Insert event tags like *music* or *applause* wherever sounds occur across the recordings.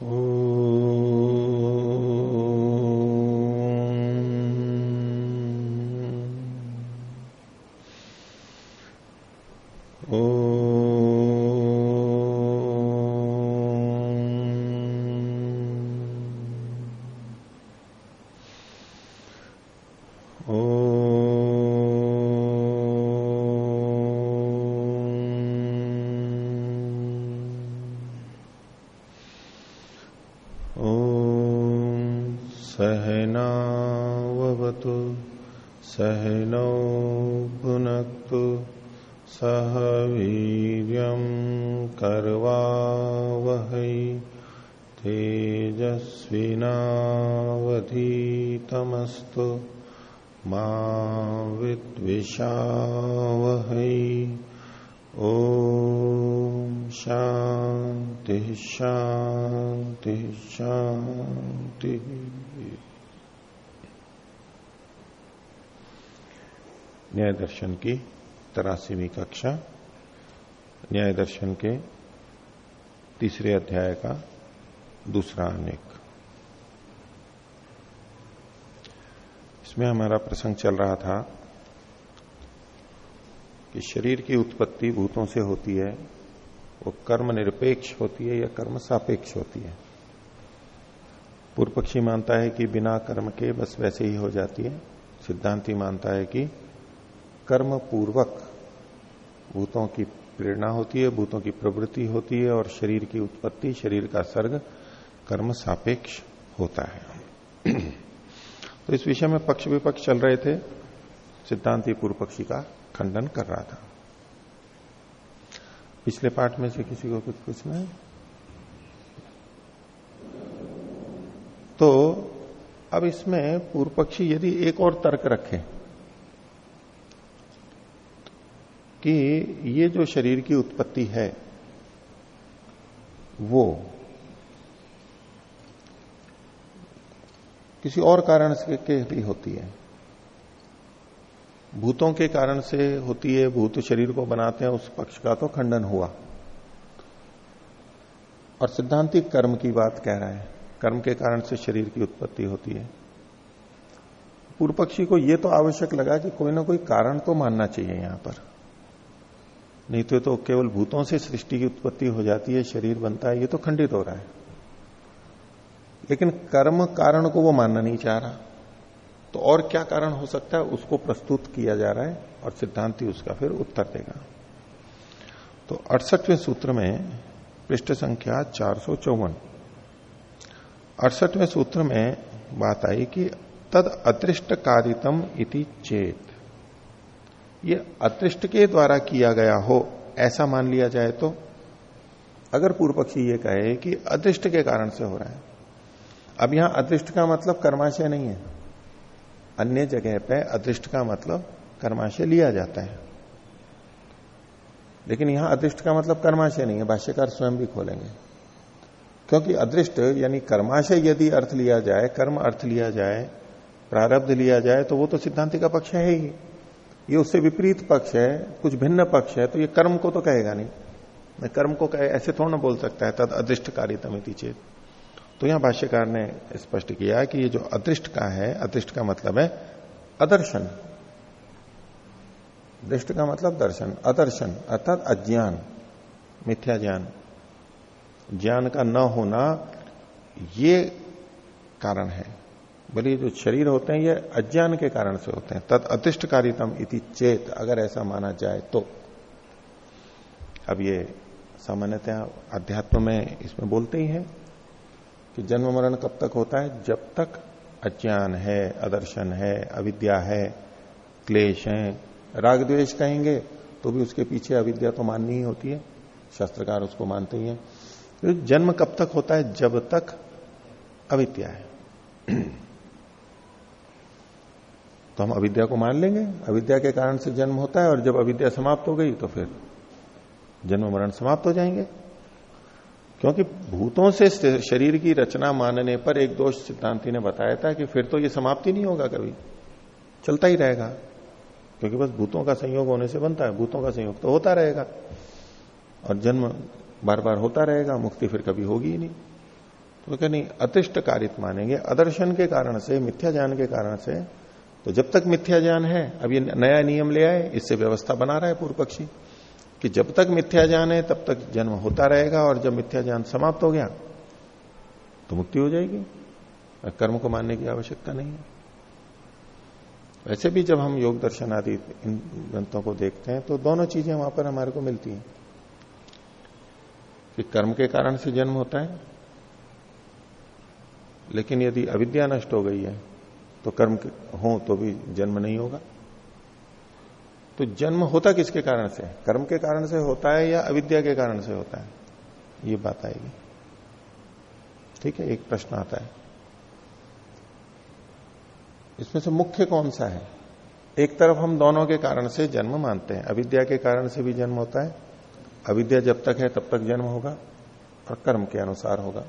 Oh. विद्विषावहै ओ शांति शांति शांति न्याय दर्शन की तरासीवी कक्षा, न्याय दर्शन के तीसरे अध्याय का दूसरा अनेक। इसमें हमारा प्रसंग चल रहा था कि शरीर की उत्पत्ति भूतों से होती है, वो कर्म निरपेक्ष होती है या कर्म सापेक्ष होती है। पूर्व पक्षी मानता है कि बिना कर्म के बस वैसे ही हो जाती है। सिद्धांति मानता है कि कर्म पूर्वक भूतों की प्रेरणा होती है, भूतों की प्रवृत्ति होती है और शरीर की उत्पत्ति, शरीर का सर्ग कर्म सापेक्ष होता है। *clears throat* तो इस विषय में पक्ष विपक्ष चल रहे थे सिद्धांति पूर्व पक्षी का। खंडन कर रहा था। पिछले पाठ में से किसी को कुछ पूछना है? तो अब इसमें पूर्व पक्षी यदि एक और तर्क रखें कि ये जो शरीर की उत्पत्ति है, वो किसी और कारण से के भी होती है। भूतों के कारण से होती है भूत शरीर को बनाते हैं उस पक्ष का तो खंडन हुआ। और सिद्धांतिक कर्म की बात कह रहा है। कर्म के कारण से शरीर की उत्पत्ति होती है। पूर्व पक्षी को यह तो आवश्यक लगा कि कोई ना कोई कारण तो मानना चाहिए यहाँ पर। नहीं तो, तो केवल भूतों से सृष्टि की उत्पत्ति हो जाती है शरीर बनता है ये तो खंडित हो रहा है। लेकिन कर्म कारण को वो मानना नहीं चाह रहा। तो और क्या कारण हो सकता है? उसको प्रस्तुत किया जा रहा है और सिद्धांति उसका फिर उत्तर देगा। तो अड़सठवें सूत्र में पृष्ठ संख्या चार सौ चौवन। अड़सठवें सूत्र में बात आई कि तद अदृष्ट कारितम इति चेत। ये अदृष्ट के द्वारा किया गया हो, ऐसा मान लिया जाए तो। अगर पूर्व पक्षी ये कहे कि अदृष्ट के कारण से हो रहा है। अब यहाँ अदृष्ट का मतलब कर्माशय नहीं है। अन्य जगह पे अदृष्ट का मतलब कर्माशय लिया जाता है। लेकिन यहाँ अदृष्ट का मतलब कर्माशय नहीं है, भाष्यकार स्वयं भी खोलेंगे। क्योंकि अदृष्ट यानी कर्माशय यदि अर्थ लिया जाए, कर्म अर्थ लिया जाए, प्रारब्ध लिया जाए तो वो तो सिद्धांति का पक्ष है ही। ये उससे विपरीत पक्ष है, कुछ भिन्न पक्ष है तो ये कर्म को तो कहेगा नहीं। मैं कर्म को कहे, ऐसे थोड़ा ना बोल सकता है, तद अदृष्ट कारितमिति चेत। तो यहाँ भाष्यकार ने स्पष्ट किया कि ये जो अदृष्ट का है, अदृष्ट का मतलब है अदर्शन। दृष्ट का मतलब दर्शन, अदर्शन, अर्थात अज्ञान, मिथ्या ज्ञान। ज्ञान का न होना ये कारण है। बोलिए जो शरीर होते हैं, ये अज्ञान के कारण से होते हैं। तद अतिष्ठकारितम इति चेत, अगर ऐसा माना जाए तो। अब ये सामान्यतः अध्यात्म में इसमें बोलते ही है। कि जन्म मरण कब तक होता है? जब तक अज्ञान है, अदर्शन है, अविद्या है, क्लेश है, राग द्वेष कहेंगे तो भी उसके पीछे अविद्या तो माननी ही होती है। शास्त्रकार उसको मानते ही है। तो जन्म कब तक होता है? जब तक अविद्या है। तो हम अविद्या को मान लेंगे। अविद्या के कारण से जन्म होता है और जब अविद्या समाप्त हो गई तो फिर जन्म मरण समाप्त हो जाएँगे। क्योंकि भूतों से शरीर की रचना मानने पर एक दोष सिद्धांति ने बताया था कि फिर तो ये समाप्ति नहीं होगा कभी। चलता ही रहेगा। क्योंकि बस भूतों का संयोग होने से बनता है, भूतों का संयोग तो होता रहेगा। और जन्म बार बार होता रहेगा, मुक्ति फिर कभी होगी ही नहीं। तो क्या नहीं, अतिष्ट कारित मानेंगे। अदर्शन के कारण से, मिथ्या ज्ञान के कारण से तो जब तक मिथ्या ज्ञान है, अब ये नया नियम ले आए, इससे व्यवस्था बना रहा है पूर्व पक्षी कि जब तक मिथ्या ज्ञान है, तब तक जन्म होता रहेगा और जब मिथ्या ज्ञान समाप्त हो गया तो मुक्ति हो जाएगी। कर्म को मानने की आवश्यकता नहीं है। वैसे भी जब हम योग दर्शन आदि इन ग्रंथों को देखते हैं तो दोनों चीज़ें वहाँ पर हमारे को मिलती हैं। कि कर्म के कारण से जन्म होता है, लेकिन यदि अविद्या नष्ट हो गई है तो कर्म हो तो भी जन्म नहीं होगा। तो जन्म होता किसके कारण से? कर्म के कारण से होता है या अविद्या के कारण से होता है? ये बात आएगी। ठीक है, एक प्रश्न आता है। इसमें से मुख्य कौन सा है? एक तरफ़ हम दोनों के कारण से जन्म मानते हैं। अविद्या के कारण से भी जन्म होता है। अविद्या जब तक है, तब तक जन्म होगा और कर्म के अनुसार होगा।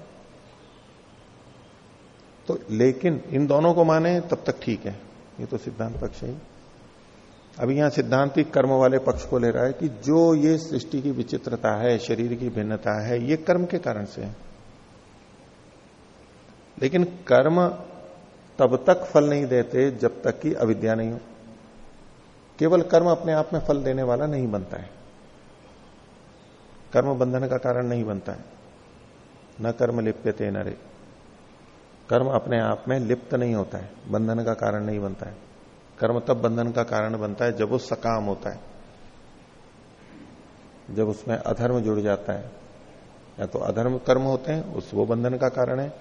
तो लेकिन इन दोनों को माने, तब तक ठीक है। ये तो सिद्धांत पक्ष है। अभी यहाँ सिद्धांतिक कर्म वाले पक्ष को ले रहा है कि जो ये सृष्टि की विचित्रता है, शरीर की भिन्नता है, ये कर्म के कारण से है। लेकिन कर्म तब तक फल नहीं देते जब तक कि अविद्या नहीं हो। केवल कर्म अपने आप में फल देने वाला नहीं बनता है। कर्म बंधन का कारण नहीं बनता है। न कर्म लिप्यते न कर्म अपने आप में लिप्त नहीं होता है, बंधन का कारण नहीं बनता है। कर्म तब बंधन का कारण बनता है जब वो सकाम होता है। जब उसमें अधर्म जुड़ जाता है। या तो अधर्म कर्म होते हैं, उस वो बंधन का कारण है,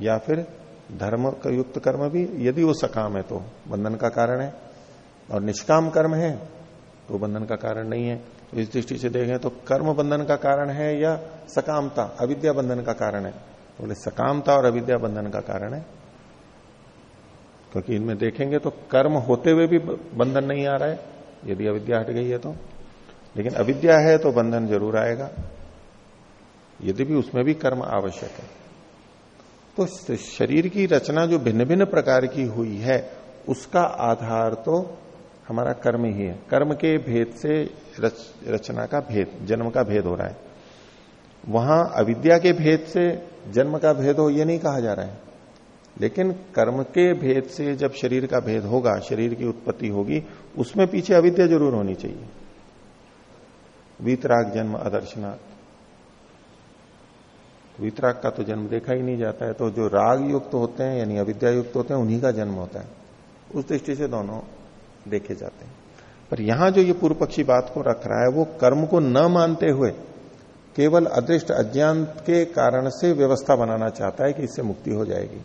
या फिर धर्म का युक्त कर्म भी, यदि वो सकाम है तो बंधन का कारण है। और निष्काम कर्म है तो बंधन का कारण नहीं है। तो इस दृष्टि से देखें तो कर्म बंधन का कारण है या सकामता, अविद्या बंधन का कारण है। तो बोले सकामता और अविद्या बंधन का कारण है। क्योंकि इनमें देखेंगे तो कर्म होते हुए भी बंधन नहीं आ रहा है। यदि अविद्या हट गई है तो। लेकिन अविद्या है तो बंधन ज़रूर आएगा। यदि भी उसमें भी कर्म आवश्यक है। तो शरीर की रचना जो भिन्न भिन्न प्रकार की हुई है उसका आधार तो हमारा कर्म ही है। कर्म के भेद से रच, रचना का भेद जन्म का भेद हो रहा है। वहाँ अविद्या के भेद से जन्म का भेद हो यह नहीं कहा जा रहा है। लेकिन कर्म के भेद से जब शरीर का भेद होगा, शरीर की उत्पत्ति होगी, उसमें पीछे अविद्या ज़रूर होनी चाहिए। वीतराग जन्म अदर्शनाथ वितराग का तो जन्म देखा ही नहीं जाता है तो जो राग युक्त तो होते हैं, यानी अविद्या युक्त तो होते हैं, उन्हीं का जन्म होता है। उस दृष्टि से दोनों देखे जाते हैं। पर यहाँ जो ये पूर्व पक्षी बात को रख रहा है, वो कर्म को न मानते हुए केवल अदृष्ट अज्ञान के कारण से व्यवस्था बनाना चाहता है कि इससे मुक्ति हो जाएगी।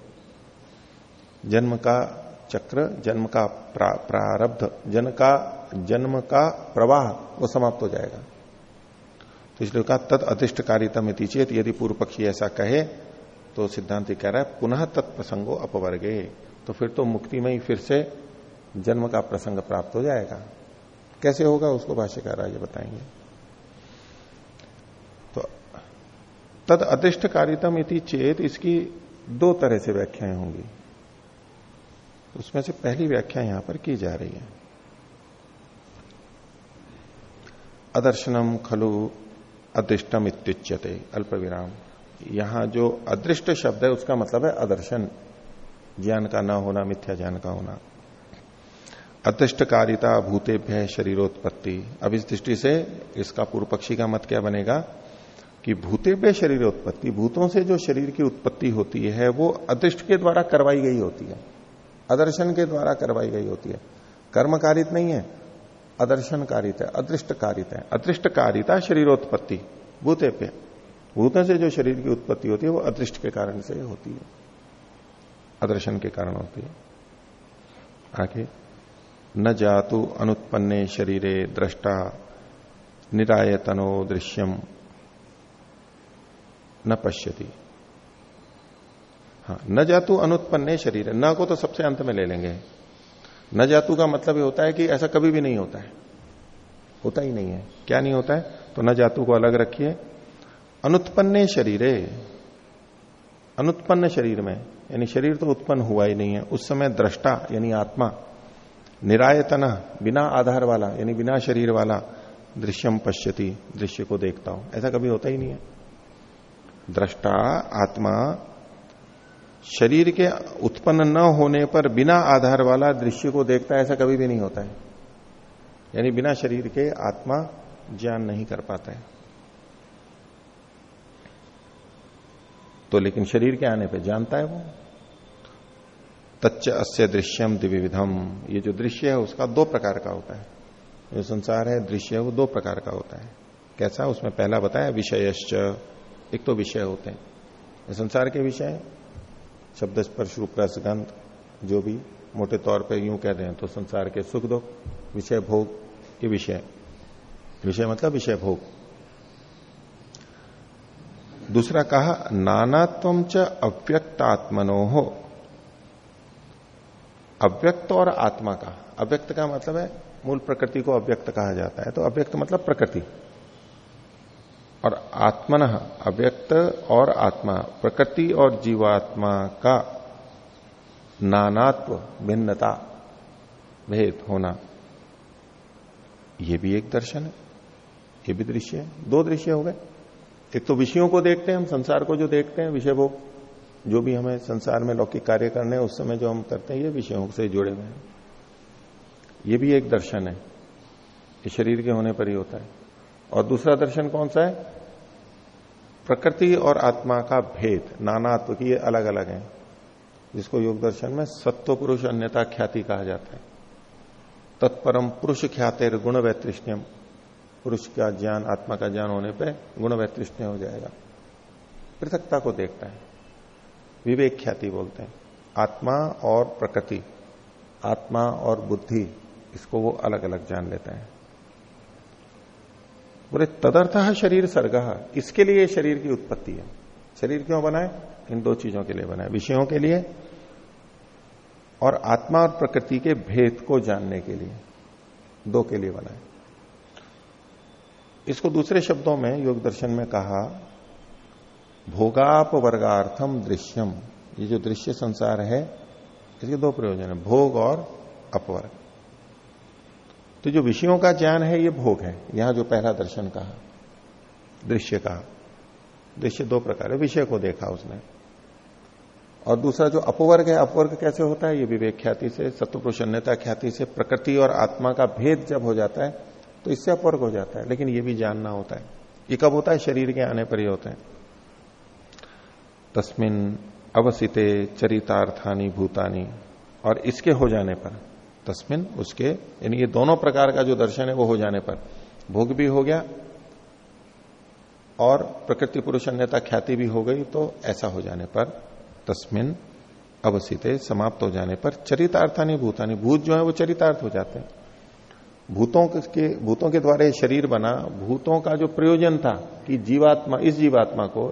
जन्म का चक्र, जन्म का प्रारब्ध जन्म का जन्म का प्रवाह, वो समाप्त हो जाएगा। तो इसलिए कहा अतिष्ट कारितम चेत, यदि पूर्व पक्षी ऐसा कहे तो सिद्धांत कह रहा है, पुनः तत्प्रसंगो अपवर्गे। तो फिर तो मुक्ति में ही फिर से जन्म का प्रसंग प्राप्त हो जाएगा। कैसे होगा, उसको भाष्यकार आगे बताएँगे। तो तद अतिष्ट कारितम इति चेत, इसकी दो तरह से व्याख्याएँ होंगी। उसमें से पहली व्याख्या यहाँ पर की जा रही है। अदर्शनम खलु अदृष्टम इत्युच्यते अल्प विराम यहाँ जो अदृष्ट शब्द है, उसका मतलब है अदर्शन। ज्ञान का ना होना, मिथ्या ज्ञान का होना। अदृष्टकारिता भूतेभ्य शरीरोत्पत्ति। अब इस दृष्टि से इसका पूर्व पक्षी का मत क्या बनेगा? कि भूतेभ्य शरीरोत्पत्ति, भूतों से जो शरीर की उत्पत्ति होती है, वो अदृष्ट के द्वारा करवाई गई होती है। अदर्शन के द्वारा करवाई गई होती है। कर्मकारित नहीं है अदर्शन कारित है अदृष्ट कारित है। अदृष्ट कारिता शरीरोत्पत्ति भूते पे भूतों से जो शरीर की उत्पत्ति होती है, वो अदृष्ट के कारण से होती है। अदर्शन के कारण होती है। आगे, न जातु अनुत्पन्ने शरीरे दृष्टा, निरायतनो दृश्यम, न पश्यति। हाँ न जातु अनुत्पन्न शरीर, न को तो सबसे अंत में ले लेंगे। न जातु का मतलब ये होता है कि ऐसा कभी भी नहीं होता है। होता ही नहीं है। क्या नहीं होता है? तो न जातु को अलग रखिए। अनुत्पन्न शरीरे, अनुत्पन्न शरीर में, यानी शरीर तो उत्पन्न हुआ ही नहीं है। उस समय दृष्टा, यानी आत्मा, निरायतना, बिना आधार वाला, यानी बिना शरीर वाला दृश्यम पश्यति, दृश्य को देखता हो। ऐसा कभी होता ही नहीं है। दृष्टा, आत्मा शरीर के उत्पन्न न होने पर बिना आधार वाला दृश्य को देखता है ऐसा कभी भी नहीं होता है। यानी बिना शरीर के आत्मा ज्ञान नहीं कर पाता है। तो लेकिन शरीर के आने पे जानता है वो। तच्च अस्य दृश्यम दिव्यविधम ये जो दृश्य है, उसका दो प्रकार का होता है। जो संसार है, दृश्य है, वो दो प्रकार का होता है। कैसा? उसमें पहला बताया, विषयश्च। एक तो विषय होते हैं। संसार के विषय शब्द स्पर्श रूप रसगंध जो भी मोटे तौर पे यूँ कह दें तो संसार के सुख दुख, विषय भोग ये विषय। विषय मतलब विषय भोग। दूसरा कहा नानात्व च अव्यक्तात्मनो। हो अव्यक्त और आत्मा का। अव्यक्त का मतलब है, मूल प्रकृति को अव्यक्त कहा जाता है तो अव्यक्त मतलब प्रकृति। और आत्मन अव्यक्त और आत्मा, प्रकृति और जीवात्मा का नानात्व, भिन्नता, भेद होना। यह भी एक दर्शन है। ये भी दृश्य है। दो दृश्य हो गए। एक तो विषयों को देखते हैं हम, संसार को जो देखते हैं, विषय भोग। जो भी हमें संसार में लौकिक कार्य करने हैं, उस समय जो हम करते हैं, ये विषयों से जुड़े हुए हैं। ये भी एक दर्शन है। ये शरीर के होने पर ही होता है। और दूसरा दर्शन कौन सा है? प्रकृति और आत्मा का भेद नानात्व की ये अलग अलग है, जिसको योग दर्शन में सत्व पुरुष अन्यता ख्याति कहा जाता है। तत्परम पुरुष ख्यातिर गुण वैतृष्ण्यम। पुरुष का ज्ञान, आत्मा का ज्ञान होने पर गुण वैतृष्ण्य हो जाएगा। पृथकता को देखता है। विवेक ख्याति बोलते हैं। आत्मा और प्रकृति, आत्मा और बुद्धि, इसको वो अलग अलग जान लेता है। बोले, तदर्थ शरीर सर्ग। इसके लिए शरीर की उत्पत्ति है। शरीर क्यों बनाए? इन दो चीज़ों के लिए बनाए। विषयों के लिए और आत्मा और प्रकृति के भेद को जानने के लिए। दो के लिए बनाए। इसको दूसरे शब्दों में, योग दर्शन में कहा भोगाप वर्गार्थम दृश्यम। ये जो दृश्य संसार है, इसके दो प्रयोजन है, भोग और अपवर्ग। तो जो विषयों का ज्ञान है, ये भोग है। यहाँ जो पहला दर्शन कहा, दृश्य कहा। दृश्य दो प्रकार है, विषय को देखा उसने। और दूसरा जो अपवर्ग है, अपवर्ग कैसे होता है? ये विवेक ख्याति से सत्व प्रसन्नता ख्याति से, प्रकृति और आत्मा का भेद जब हो जाता है तो इससे अपवर्ग हो जाता है। लेकिन ये भी जानना होता है। ये कब होता है? शरीर के आने पर ही होता है। तस्मिन अवसिते चरितार्थानी भूतानी। और इसके हो जाने पर। तस्मिन उसके, यानी ये दोनों प्रकार का जो दर्शन है वो हो जाने पर भोग भी हो गया और प्रकृति पुरुष अन्यता ख्याति भी हो गई तो ऐसा हो जाने पर तस्मिन अवसिते समाप्त हो जाने पर चरितार्थानी भूतानी, भूत जो है वो चरितार्थ हो जाते हैं। भूतों के भूतों के द्वारा शरीर बना, भूतों का जो प्रयोजन था कि जीवात्मा, इस जीवात्मा को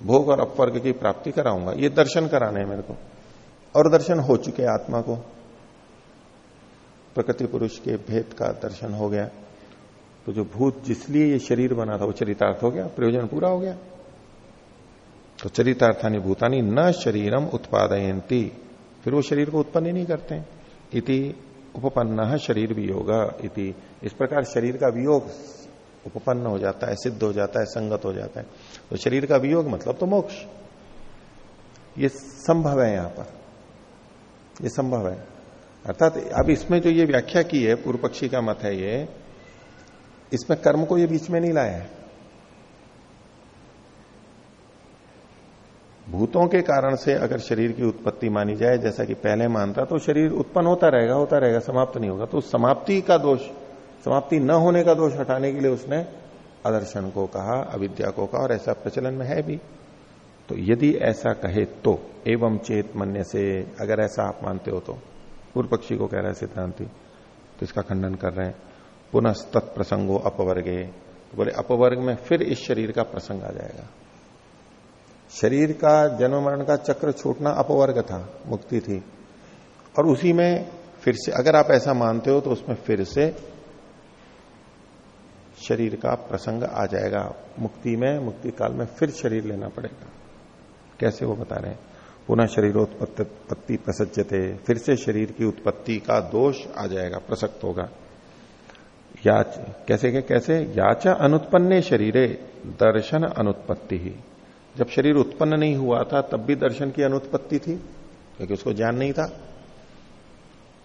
भोग और अपवर्ग की प्राप्ति कराऊँगा, ये दर्शन कराने हैं मेरे को। और दर्शन हो चुके आत्मा को। प्रकृति पुरुष के भेद का दर्शन हो गया। तो जो भूत जिसलिए ये शरीर बना था, वो चरितार्थ हो गया, प्रयोजन पूरा हो गया। तो चरितार्थानी भूतानी न शरीरम उत्पादयंती फिर वो शरीर को उत्पन्न ही नहीं करते। इति उपपन्न शरीर वियोग, इति इस प्रकार शरीर का वियोग उपपन्न हो जाता है, सिद्ध हो जाता है, संगत हो जाता है। तो शरीर का वियोग मतलब तो मोक्ष। ये संभव है यहाँ पर। ये संभव है। अर्थात अब इसमें जो ये व्याख्या की है पूर्व पक्षी का मत है ये, इसमें कर्म को ये बीच में नहीं लाया है। भूतों के कारण से अगर शरीर की उत्पत्ति मानी जाए, जैसा कि पहले मानता तो शरीर उत्पन्न होता रहेगा होता रहेगा, समाप्त नहीं होगा। तो समाप्ति का दोष, समाप्ति न होने का दोष हटाने के लिए उसने आदर्शन को कहा, अविद्या को कहा, और ऐसा प्रचलन में है भी। तो यदि ऐसा कहे तो एवं चेत मन्य से अगर ऐसा आप मानते हो तो। पूर्व पक्षी को कह रहा है, सिद्धांति तो इसका खंडन कर रहे हैं। पुनः तत्प्रसंगो अपवर्गे। तो बोले, अपवर्ग में फिर इस शरीर का प्रसंग आ जाएगा। शरीर का जन्म मरण का चक्र छूटना अपवर्ग था, मुक्ति थी। और उसी में फिर से, अगर आप ऐसा मानते हो तो उसमें फिर से शरीर का प्रसंग आ जाएगा। मुक्ति में, मुक्ति काल में फिर शरीर लेना पड़ेगा। कैसे वो बता रहे हैं? पुनः शरीरोत्पत्ति प्रसज्जते फिर से शरीर की उत्पत्ति का दोष आ जाएगा, प्रसक्त होगा। याच, कैसे के कैसे? याचा अनुत्पन्ने शरीरे, दर्शन अनुत्पत्ति ही। जब शरीर उत्पन्न नहीं हुआ था, तब भी दर्शन की अनुत्पत्ति थी, क्योंकि उसको ज्ञान नहीं था।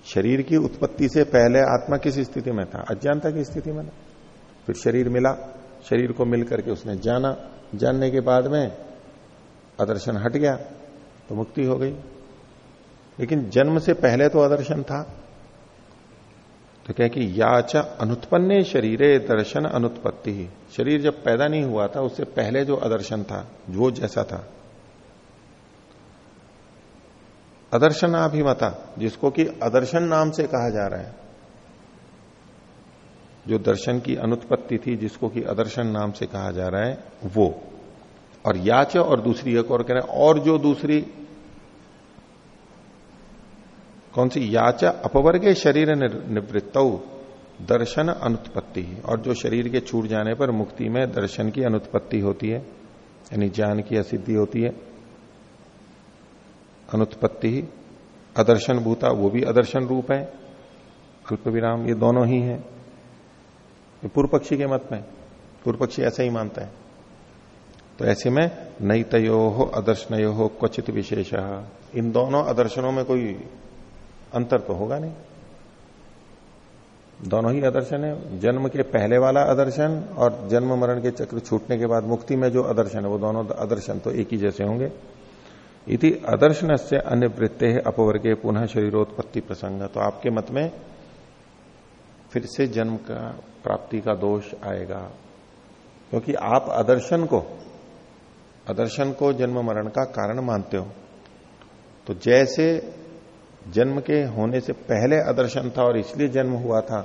शरीर की उत्पत्ति से पहले आत्मा किस स्थिति में था? अज्ञानता की स्थिति में था। फिर शरीर मिला, शरीर को मिलकर के उसने जाना। जानने के बाद में अदर्शन हट गया। तो मुक्ति हो गई। लेकिन जन्म से पहले तो अदर्शन था। तो कह कि याच अनुत्पन्ने शरीरे दर्शन अनुत्पत्ति। शरीर जब पैदा नहीं हुआ था, उससे पहले जो अदर्शन था, वो जैसा था। अदर्शनाभिमता, जिसको कि अदर्शन नाम से कहा जा रहा है, जो दर्शन की अनुत्पत्ति थी, जिसको कि अदर्शन नाम से कहा जा रहा है, वो। और याच और दूसरी एक और कह रहे हैं, और जो दूसरी, कौन सी? याच अपवर्गे शरीर निवृत्त, दर्शन अनुत्पत्ति। और जो शरीर के छूट जाने पर मुक्ति में दर्शन की अनुत्पत्ति होती है, यानी ज्ञान की असिद्धि होती है। अनुत्पत्ति ही अदर्शन भूता, वो भी अदर्शन रूप है। अल्प विराम ये दोनों ही हैं। पूर्व पक्षी के मत में, पूर्व पक्षी ऐसा ही मानता है। तो ऐसे में नई तयो हो अदर्शनयो हो क्वचित विशेष। इन दोनों अदर्शनों में कोई अंतर तो होगा नहीं। दोनों ही अदर्शन है। जन्म के पहले वाला अदर्शन और जन्म मरण के चक्र छूटने के बाद मुक्ति में जो अदर्शन है, वो दोनों अदर्शन तो एक ही जैसे होंगे। इति अदर्शन से अन्य वृत्ते अपवर्गे पुनः शरीरोत्पत्ति प्रसंग। तो आपके मत में फिर से जन्म का प्राप्ति का दोष आएगा। क्योंकि आप अदर्शन को अदर्शन को जन्म मरण का कारण मानते हो। तो जैसे जन्म के होने से पहले अदर्शन था और इसलिए जन्म हुआ था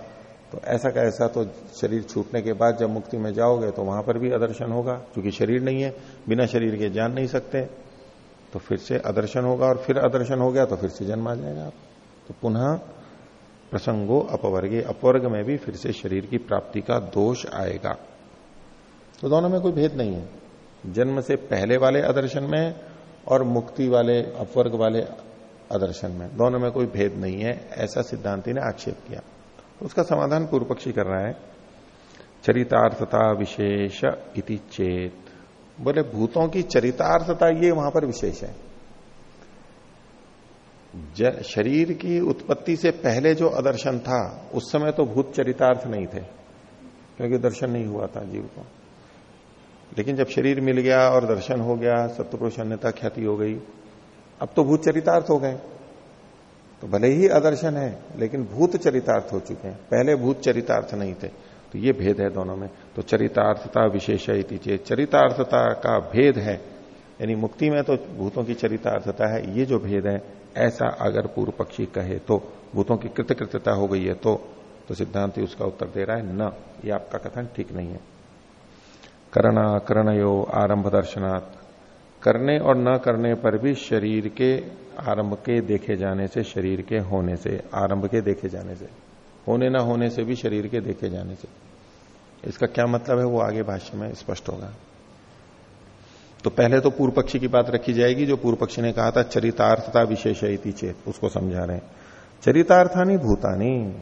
तो ऐसा का ऐसा तो शरीर छूटने के बाद जब मुक्ति में जाओगे तो वहाँ पर भी अदर्शन होगा, क्योंकि शरीर नहीं है, बिना शरीर के जान नहीं सकते। तो फिर से अदर्शन होगा और फिर अदर्शन हो गया तो फिर से जन्म आ जाएगा। आप तो पुनः प्रसंगो अपवर्गे, अपवर्ग में भी फिर से शरीर की प्राप्ति का दोष आएगा। तो दोनों में कोई भेद नहीं है। जन्म से पहले वाले अदर्शन में और मुक्ति वाले, अपवर्ग वाले अदर्शन में। दोनों में कोई भेद नहीं है, ऐसा सिद्धांति ने आक्षेप किया। उसका समाधान पूर्व पक्षी कर रहा है। चरितार्थता विशेष इति चेत। बोले, भूतों की चरितार्थता ये वहाँ पर विशेष है। शरीर की उत्पत्ति से पहले जो अदर्शन था, उस समय तो भूत चरितार्थ नहीं थे, क्योंकि दर्शन नहीं हुआ था जीव को। लेकिन जब शरीर मिल गया और दर्शन हो गया सत्यपुरुष अन्यता ख्याति हो गई, अब तो भूत चरितार्थ हो गए। तो भले ही अदर्शन है, लेकिन भूत चरितार्थ हो चुके हैं। पहले भूत चरितार्थ नहीं थे। तो ये भेद है दोनों में। तो चरितार्थता विशेष चरितार्थता का भेद है। यानी मुक्ति में तो भूतों की चरितार्थता है। ये जो भेद है, ऐसा अगर पूर्व पक्षी कहे तो भूतों की कृतकृत्यता हो गई है तो तो सिद्धांत उसका उत्तर दे रहा है, न, ये आपका कथन ठीक नहीं है। करना करणयो आरंभ दर्शनात्। करने और न करने पर भी शरीर के आरंभ के देखे जाने से, शरीर के होने से, आरंभ के देखे जाने से, होने ना होने से भी शरीर के देखे जाने से। इसका क्या मतलब है? वो आगे भाष्य में स्पष्ट होगा। तो पहले तो पूर्व पक्षी की बात रखी जाएगी, जो पूर्व पक्षी ने कहा था, चरितार्थता विशेष चेत, उसको समझा रहे हैं। चरितार्थानी भूतानी,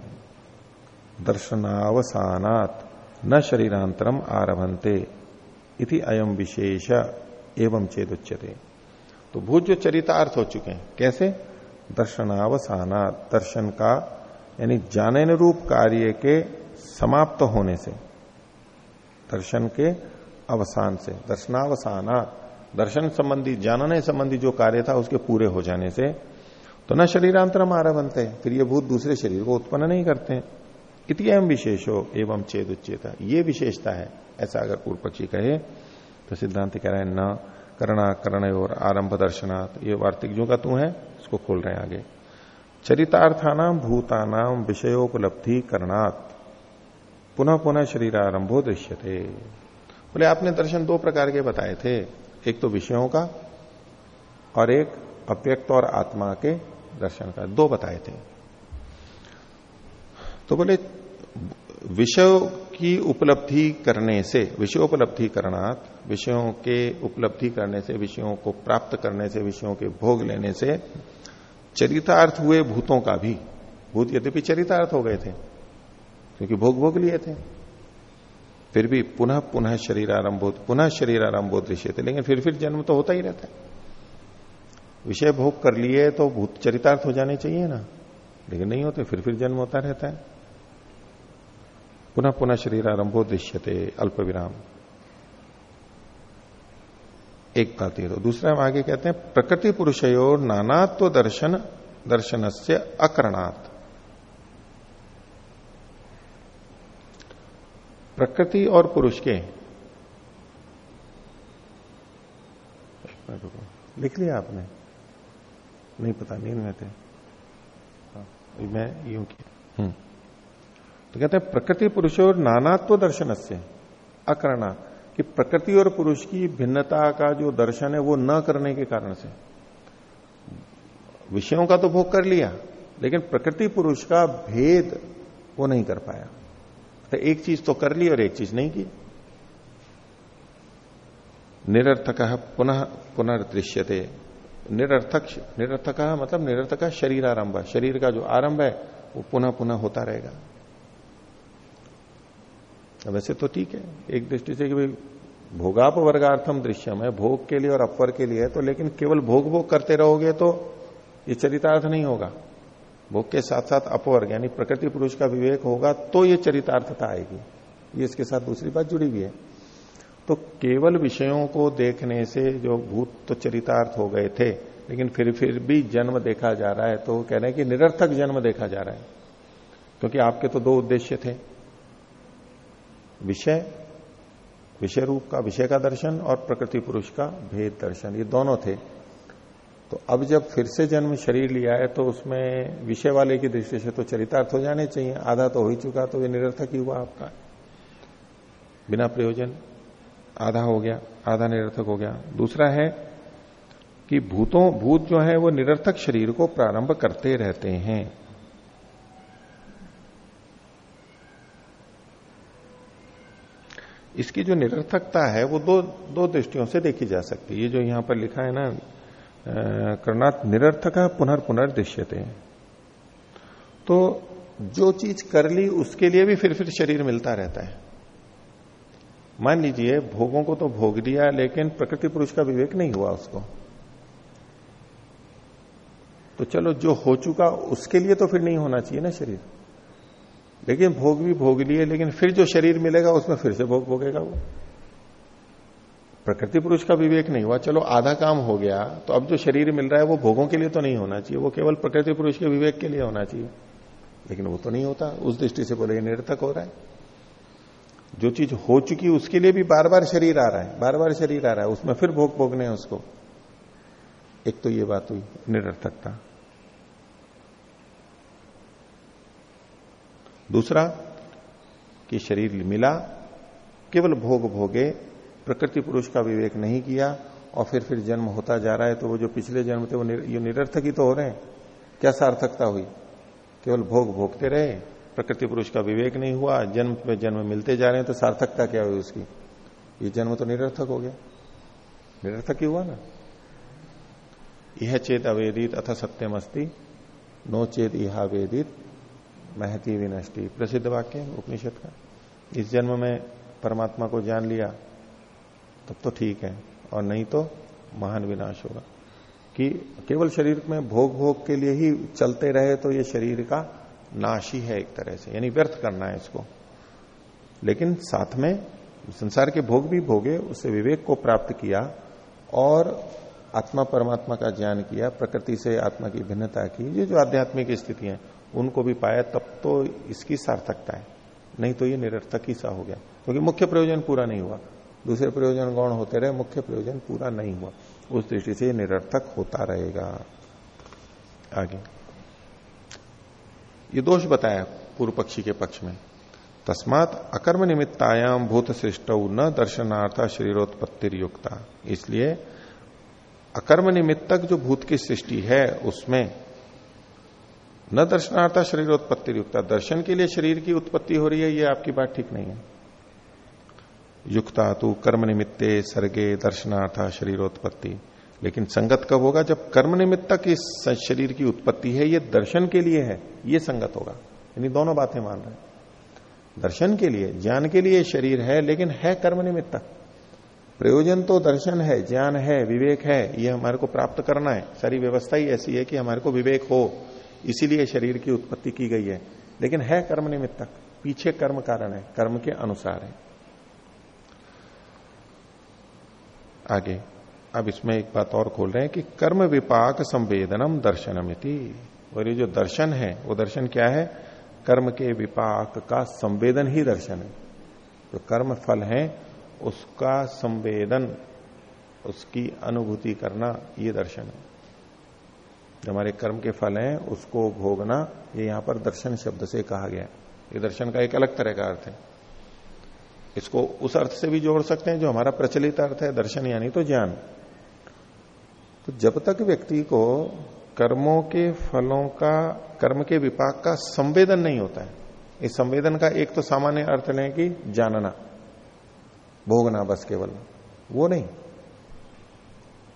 दर्शनावसानात, न शरीरांतरम आरभंते इति अयम विशेष एवं चेत उच्चते तो भूत जो चरितार्थ हो चुके हैं, कैसे? दर्शनावसाना, दर्शन का, यानी जाने रूप कार्य के समाप्त होने से, दर्शन के अवसान से, दर्शनावसाना, दर्शन संबंधी, जानने संबंधी जो कार्य था उसके पूरे हो जाने से तो न शरीरांतर मारा बनते फिर ये भूत दूसरे शरीर को उत्पन्न नहीं करते। इतम विशेषो एवं चेद उच्चेता ये विशेषता है, ऐसा अगर पूर्व पक्षी कहे तो सिद्धांत कह रहे हैं, न करना करण और आरंभ दर्शनात्। ये वार्तिक जो का तू है, इसको खोल रहे हैं आगे। चरितार्थानाम भूतानाम विषयोपलब्धि करणात्। पुनः पुनः शरीर आरंभो दृश्य थे बोले, आपने दर्शन दो प्रकार के बताए थे। एक तो विषयों का, और एक अव्यक्त और आत्मा के दर्शन का। दो बताए थे। तो बोले विषय की उपलब्धि करने से विषयोपलब्धि करणात् विषयों के उपलब्धि करने से, विषयों को प्राप्त करने से, विषयों के भोग लेने से, चरितार्थ हुए भूतों का भी, भूत यद्यपि चरितार्थ हो गए थे, क्योंकि भोग भोग लिए थे, फिर भी पुनः पुनः शरीर आरंभ पुनः शरीर हो दृश्य थे, लेकिन फिर फिर जन्म तो होता ही रहता है। विषय भोग कर लिए तो भूत चरितार्थ हो जाने चाहिए ना, लेकिन नहीं होते, फिर फिर जन्म होता रहता है। पुनः पुनः शरीर आरंभो दृश्यते अल्प विराम एक बात ये तो। दूसरा हम आगे कहते हैं प्रकृति पुरुषयोर नानात्व दर्शन दर्शन से अकरणात्। प्रकृति और पुरुष के। लिख लिया आपने? नहीं पता नींद में थे। हाँ, मैं यूँ किया। हम्म। तो कहते हैं, प्रकृति पुरुष और नानात्व दर्शन से अकरणा, कि प्रकृति और पुरुष की भिन्नता का जो दर्शन है, वो न करने के कारण से। विषयों का तो भोग कर लिया, लेकिन प्रकृति पुरुष का भेद वो नहीं कर पाया। तो एक चीज़ तो कर ली और एक चीज़ नहीं की। निरर्थक पुनः पुनर्दृश्यते। निरर्थक निरर्थक मतलब निरर्थक शरीर आरंभ शरीर का जो आरंभ है, वो पुनः पुनः होता रहेगा। वैसे तो ठीक है। एक दृष्टि से कि भाई भोगाप वर्गार्थम दृश्यम है। भोग के लिए और अपर के लिए है। तो लेकिन केवल भोग भोग करते रहोगे तो ये चरितार्थ नहीं होगा। भोग के साथ साथ अपवर्ग, यानी प्रकृति पुरुष का विवेक होगा तो ये चरितार्थता आएगी। ये इसके साथ दूसरी बात जुड़ी हुई है। तो केवल विषयों को देखने से जो भूत तो चरितार्थ हो गए थे, लेकिन फिर फिर भी जन्म देखा जा रहा है तो कह रहे हैं कि निरर्थक जन्म देखा जा रहा है। क्योंकि आपके तो दो उद्देश्य थे। विषय विषय रूप का, विषय का दर्शन और प्रकृति पुरुष का भेद दर्शन, ये दोनों थे। तो अब जब फिर से जन्म शरीर लिया है तो उसमें विषय वाले की दृष्टि से तो चरितार्थ हो जाने चाहिए। आधा तो हो ही चुका तो ये निरर्थक ही हुआ आपका। बिना प्रयोजन, आधा हो गया, आधा निरर्थक हो गया। दूसरा है कि भूतों, भूत जो है, वो निरर्थक शरीर को प्रारंभ करते रहते हैं। इसकी जो निरर्थकता है, वो दो दो दृष्टियों से देखी जा सकती है। ये जो यहाँ पर लिखा है ना करनाथ निरर्थक पुनर् दृश्यते तो जो चीज़ कर ली, उसके लिए भी फिर फिर शरीर मिलता रहता है। मान लीजिए, भोगों को तो भोग दिया, लेकिन प्रकृति पुरुष का विवेक नहीं हुआ उसको। तो चलो, जो हो चुका, उसके लिए तो फिर नहीं होना चाहिए ना शरीर। लेकिन भोग भी भोग लिए, लेकिन फिर जो शरीर मिलेगा उसमें फिर से भोग भोगेगा वो। प्रकृति पुरुष का विवेक नहीं हुआ। चलो, आधा काम हो गया तो अब जो शरीर मिल रहा है वो भोगों के लिए तो नहीं होना चाहिए, वो केवल प्रकृति पुरुष के विवेक के लिए होना चाहिए। लेकिन वो तो नहीं होता, उस दृष्टि से बोले निरर्थक हो रहा है। जो चीज़ हो चुकी उसके लिए भी बार बार शरीर आ रहा है बार बार शरीर आ रहा है, उसमें फिर भोग भोगने हैं उसको। एक तो ये बात हुई, निरर्थकता। दूसरा कि शरीर मिला केवल भोग भोगे प्रकृति पुरुष का विवेक नहीं किया और फिर फिर जन्म होता जा रहा है तो वो जो पिछले जन्म थे वो निर, ये निरर्थक ही तो हो रहे हैं। क्या सार्थकता हुई? केवल भोग भोगते रहे प्रकृति पुरुष का विवेक नहीं हुआ जन्म पे जन्म मिलते जा रहे हैं तो सार्थकता क्या हुई उसकी? ये जन्म तो निरर्थक हो गया। निरर्थक ही हुआ ना? यह चेत अवेदित अथ सत्यम नो चेत यह वेदित महती विनष्टि। प्रसिद्ध वाक्य है उपनिषद का। इस जन्म में परमात्मा को जान लिया, तब तो ठीक है, और नहीं तो महान विनाश होगा। कि केवल शरीर में भोग भोग के लिए ही चलते रहे तो ये शरीर का नाश ही है एक तरह से, यानी व्यर्थ करना है इसको। लेकिन साथ में संसार के भोग भी भोगे, उससे विवेक को प्राप्त किया और आत्मा परमात्मा का ज्ञान किया, प्रकृति से आत्मा की भिन्नता की, ये जो आध्यात्मिक स्थितियाँ उनको भी पाया, तब तो इसकी सार्थकता है। नहीं तो ये निरर्थक ही सा हो गया। क्योंकि मुख्य प्रयोजन पूरा नहीं हुआ। दूसरे प्रयोजन गौण होते रहे, मुख्य प्रयोजन पूरा नहीं हुआ। उस दृष्टि से निरर्थक होता रहेगा। आगे। ये दोष बताया पूर्व पक्षी के पक्ष में। तस्मात अकर्म निमित्तायाम भूत सृष्ट न दर्शनार्थ शरीरोत्पत्ति युक्ता इसलिए अकर्म निमित्तक जो भूत की सृष्टि है, उसमें न दर्शनार्था शरीरोत्पत्ति युक्ता दर्शन के लिए शरीर की उत्पत्ति हो रही है, ये आपकी बात ठीक नहीं है। युक्ता तो कर्म निमित्ते सर्गे दर्शनार्था शरीरोत्पत्ति। लेकिन संगत कब होगा? जब कर्म निमित्त इस शरीर की उत्पत्ति है, ये दर्शन के लिए है, ये संगत होगा। यानी दोनों बातें मान रहे हैं। दर्शन के लिए, ज्ञान के लिए शरीर है, लेकिन है कर्म निमित्त प्रयोजन तो दर्शन है, ज्ञान है, विवेक है, ये हमारे को प्राप्त करना है। सारी व्यवस्था ही ऐसी है कि हमारे को विवेक हो। इसीलिए शरीर की उत्पत्ति की गई है। लेकिन है कर्म निमित्तक, पीछे कर्म कारण है, कर्म के अनुसार है। आगे, अब इसमें एक बात और खोल रहे हैं कि कर्म विपाक संवेदनम दर्शनम और ये जो दर्शन है, वो दर्शन क्या है? कर्म के विपाक का संवेदन ही दर्शन है। जो कर्म फल है, उसका संवेदन, उसकी अनुभूति करना ये दर्शन है। जो हमारे कर्म के फल हैं, उसको भोगना, ये यहाँ पर दर्शन शब्द से कहा गया ये दर्शन का एक अलग तरह का अर्थ है। इसको उस अर्थ से भी जोड़ सकते हैं, जो हमारा प्रचलित अर्थ है, दर्शन यानी तो ज्ञान। तो जब तक व्यक्ति को कर्मों के फलों का, कर्म के विपाक का संवेदन नहीं होता है, इस संवेदन का एक तो सामान्य अर्थ है कि जानना, भोगना बस केवल, वो नहीं।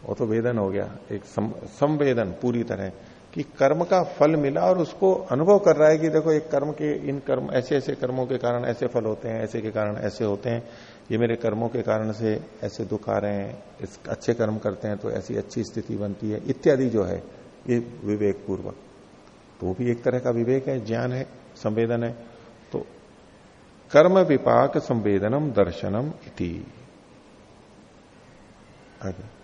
वो तो वेदन हो गया, एक संवेदन पूरी तरह, कि कर्म का फल मिला और उसको अनुभव कर रहा है कि देखो एक कर्म के, इन कर्म, ऐसे ऐसे कर्मों के कारण ऐसे फल होते हैं, ऐसे के कारण ऐसे होते हैं, ये मेरे कर्मों के कारण से ऐसे दुख आ रहे हैं, इस अच्छे कर्म करते हैं तो ऐसी अच्छी स्थिति बनती है, इत्यादि जो है, ये विवेक पूर्वक तो भी एक तरह का विवेक है, ज्ञान है, संवेदन है। तो कर्म विपाक संवेदनम दर्शनम इति। आगे।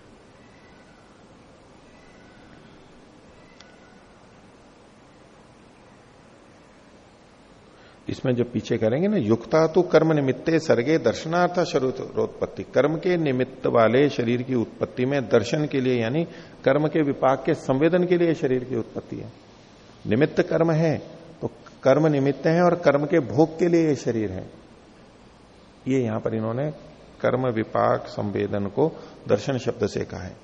इसमें जब पीछे करेंगे ना, युक्ता तो कर्म निमित्ते सर्गे दर्शनार्थ शरीरोत्पत्ति कर्म के निमित्त वाले शरीर की उत्पत्ति में दर्शन के लिए, यानी कर्म के विपाक के संवेदन के लिए शरीर की उत्पत्ति है। निमित्त कर्म है तो कर्म निमित्त है और कर्म के भोग के लिए ये शरीर है। ये यहाँ पर इन्होंने कर्म विपाक संवेदन को दर्शन शब्द से कहा है।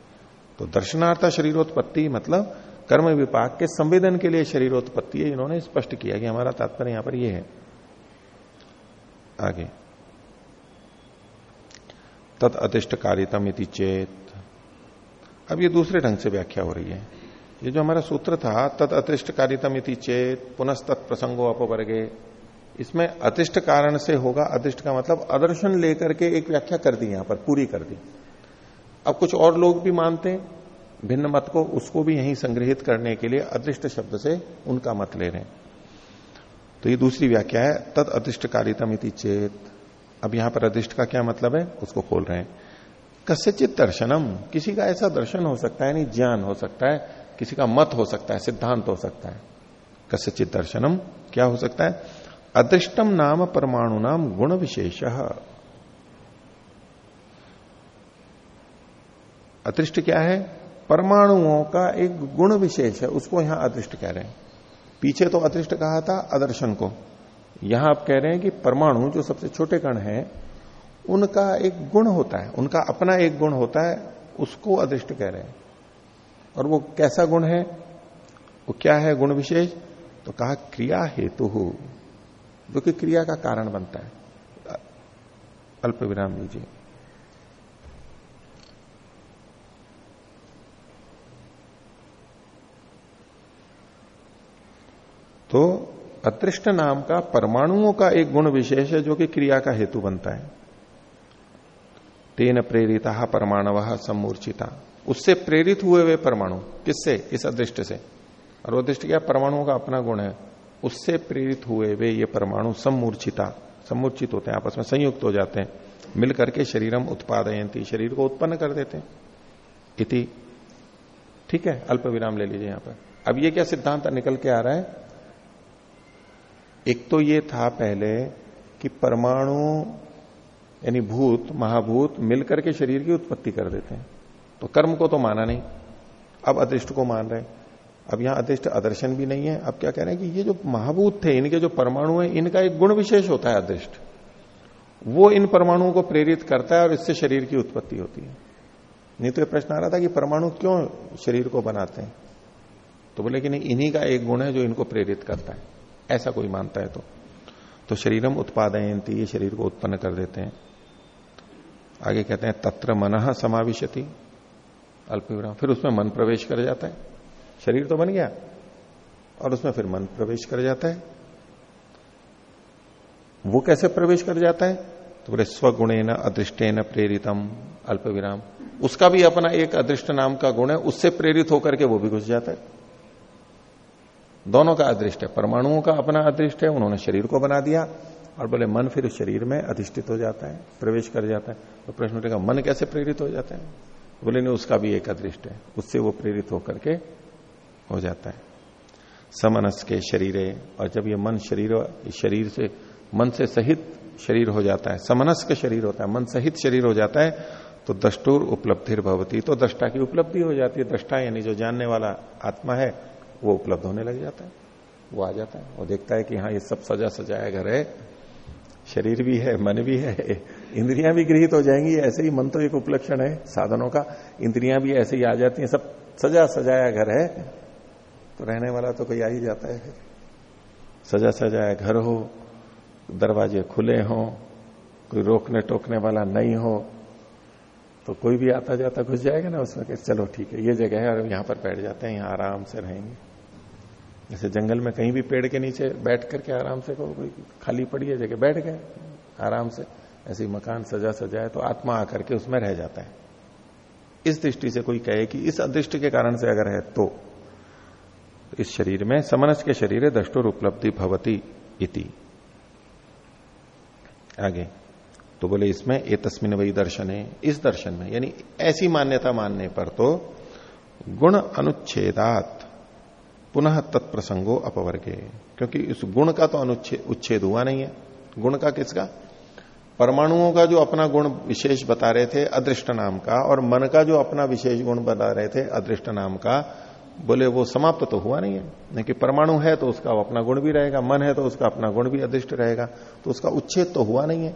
तो दर्शनार्थ शरीरोत्पत्ति मतलब कर्म विपाक के संवेदन के लिए शरीरोत्पत्ति है, इन्होंने स्पष्ट किया कि हमारा तात्पर्य यहाँ पर यह है। आगे। तद अतिष्ट कारितम इति चेत। अब ये दूसरे ढंग से व्याख्या हो रही है। ये जो हमारा सूत्र था तद अतिष्ट कारितम इति चेत पुनस्त प्रसंगो अपवर्गे, इसमें अतिष्ट कारण से होगा अतिष्ट का मतलब अदर्शन लेकर के एक व्याख्या कर दी यहाँ पर, पूरी कर दी। अब कुछ और लोग भी मानते हैं भिन्न मत को, उसको भी यहीं संग्रहित करने के लिए अदृष्ट शब्द से उनका मत ले रहे हैं। तो ये दूसरी व्याख्या है तद अदृष्ट कारितमिति चेत। अब यहाँ पर अदृष्ट का क्या मतलब है? उसको खोल रहे हैं। कस्यचित दर्शनम, किसी का ऐसा दर्शन हो सकता है नहीं ज्ञान हो सकता है, किसी का मत हो सकता है, सिद्धांत हो सकता है। कस्यचित दर्शनम, क्या हो सकता है? अदृष्टम नाम परमाणु नाम गुण विशेष। अदृष्ट क्या है? परमाणुओं का एक गुण विशेष है, उसको यहाँ अदृष्ट कह रहे हैं। पीछे तो अदृष्ट कहा था अदर्शन को। यहाँ आप कह रहे हैं कि परमाणु जो सबसे छोटे कण है, उनका एक गुण होता है, उनका अपना एक गुण होता है, उसको अदृष्ट कह रहे हैं। और वो कैसा गुण है? वो क्या है गुण विशेष? तो कहा क्रिया हेतु हो, जो कि क्रिया का कारण बनता है। अल्प विराम लीजिए। तो अतृष्ट नाम का परमाणुओं का एक गुण विशेष है जो कि क्रिया का हेतु बनता है। तेन प्रेरिता परमाणव समूर्चिता उससे प्रेरित हुए हुए परमाणु। किससे? इस अदृष्ट से? और अदृष्ट क्या? परमाणुओं का अपना गुण है। उससे प्रेरित हुए वे ये परमाणु सम्मूर्चिता, सम्मूर्चित होते हैं, आपस में संयुक्त हो जाते हैं। मिल करके शरीरम उत्पादयंती शरीर को उत्पन्न कर देते हैं। इति। ठीक है? अल्प विराम ले लीजिए यहाँ पर। अब ये क्या सिद्धांत निकल के आ रहा है? एक तो ये था पहले कि परमाणु, यानी भूत, महाभूत मिलकर के शरीर की उत्पत्ति कर देते हैं। तो कर्म को तो माना नहीं। अब अदृष्ट को मान रहे अब यहाँ अदृष्ट अदर्शन भी नहीं है। अब क्या कह रहे हैं कि ये जो महाभूत थे, इनके जो परमाणु है, इनका एक गुण विशेष होता है अदृष्ट। वो इन परमाणुओं को प्रेरित करता है और इससे शरीर की उत्पत्ति होती है। नहीं तो ये प्रश्न आ रहा था कि परमाणु क्यों शरीर को बनाते हैं? तो बोले कि नहीं, इन्हीं का एक गुण है जो इनको प्रेरित करता है। ऐसा कोई मानता है तो। तो शरीरम उत्पादयंती ये शरीर को उत्पन्न कर देते हैं। आगे कहते हैं, तत्र मन समाविशति अल्प विराम फिर उसमें मन प्रवेश कर जाता है। शरीर तो बन गया, और उसमें फिर मन प्रवेश कर जाता है। वो कैसे प्रवेश कर जाता है? तो बोले स्वगुणे न अदृष्टे न प्रेरितम अल्प विराम उसका भी अपना एक अदृष्ट नाम का गुण है, उससे प्रेरित होकर के वो भी घुस जाता है। दोनों का अदृष्ट है, परमाणुओं का अपना अदृष्ट है, उन्होंने शरीर को बना दिया, और बोले मन फिर शरीर में अधिष्ठित हो जाता है, प्रवेश कर जाता है। तो प्रश्न उठेगा, मन कैसे प्रेरित हो जाता है? बोले, नहीं, उसका भी एक अदृष्ट है, उससे वो प्रेरित होकर के हो जाता है। समनस के शरीर, और जब ये मन शरीर शरीर से, मन से सहित शरीर हो जाता है समनस का शरीर होता है, मन सहित शरीर हो जाता है तो दष्टुर उपलब्धि भवती तो दृष्टा की उपलब्धि हो जाती है। दृष्टा यानी जो जानने वाला आत्मा है वो उपलब्ध होने लग जाता है, वो आ जाता है वो देखता है कि हाँ ये सब सजा सजाया घर है, शरीर भी है, मन भी है, इंद्रियाँ भी गृहित हो जाएँगी, ऐसे ही मन तो एक उपलक्षण है साधनों का, इंद्रियाँ भी ऐसे ही आ जाती हैं, सब सजा सजाया घर है तो रहने वाला तो कोई आ ही जाता है। सजा सजाया घर हो, दरवाजे खुले हो, कोई रोकने टोकने वाला नहीं हो तो कोई भी आता जाता घुस जाएगा ना उसमें चलो ठीक है, ये जगह है और यहाँ पर बैठ जाते हैं, यहाँ आराम से रहेंगे। जैसे जंगल में कहीं भी पेड़ के नीचे बैठ करके आराम से को, कोई खाली पड़ी है जगह बैठ गए आराम से। ऐसे मकान सजा सजाए तो आत्मा आकर के उसमें रह जाता है। इस दृष्टि से कोई कहे कि इस अदृष्टि के कारण से अगर है तो। इस शरीर में समनस के शरीर दष्टुर उपलब्धि भवती इति। आगे तो बोले इसमें ए तस्मिन वही दर्शन है इस दर्शन में यानी ऐसी मान्यता मानने पर तो गुण अनुच्छेदात। पुनः तत्प्रसंगो अपवर्गे। क्योंकि इस गुण का तो अनुच्छेद उच्छेद हुआ नहीं है। गुण का किसका? परमाणुओं का जो अपना गुण विशेष बता रहे थे, अदृष्ट नाम का, और मन का जो अपना विशेष गुण बता रहे थे, अदृष्ट नाम का, बोले वो समाप्त तो हुआ नहीं है। कि परमाणु है तो उसका अपना गुण भी रहेगा, मन है तो उसका अपना गुण भी अदृष्ट रहेगा तो उसका उच्छेद तो हुआ नहीं है।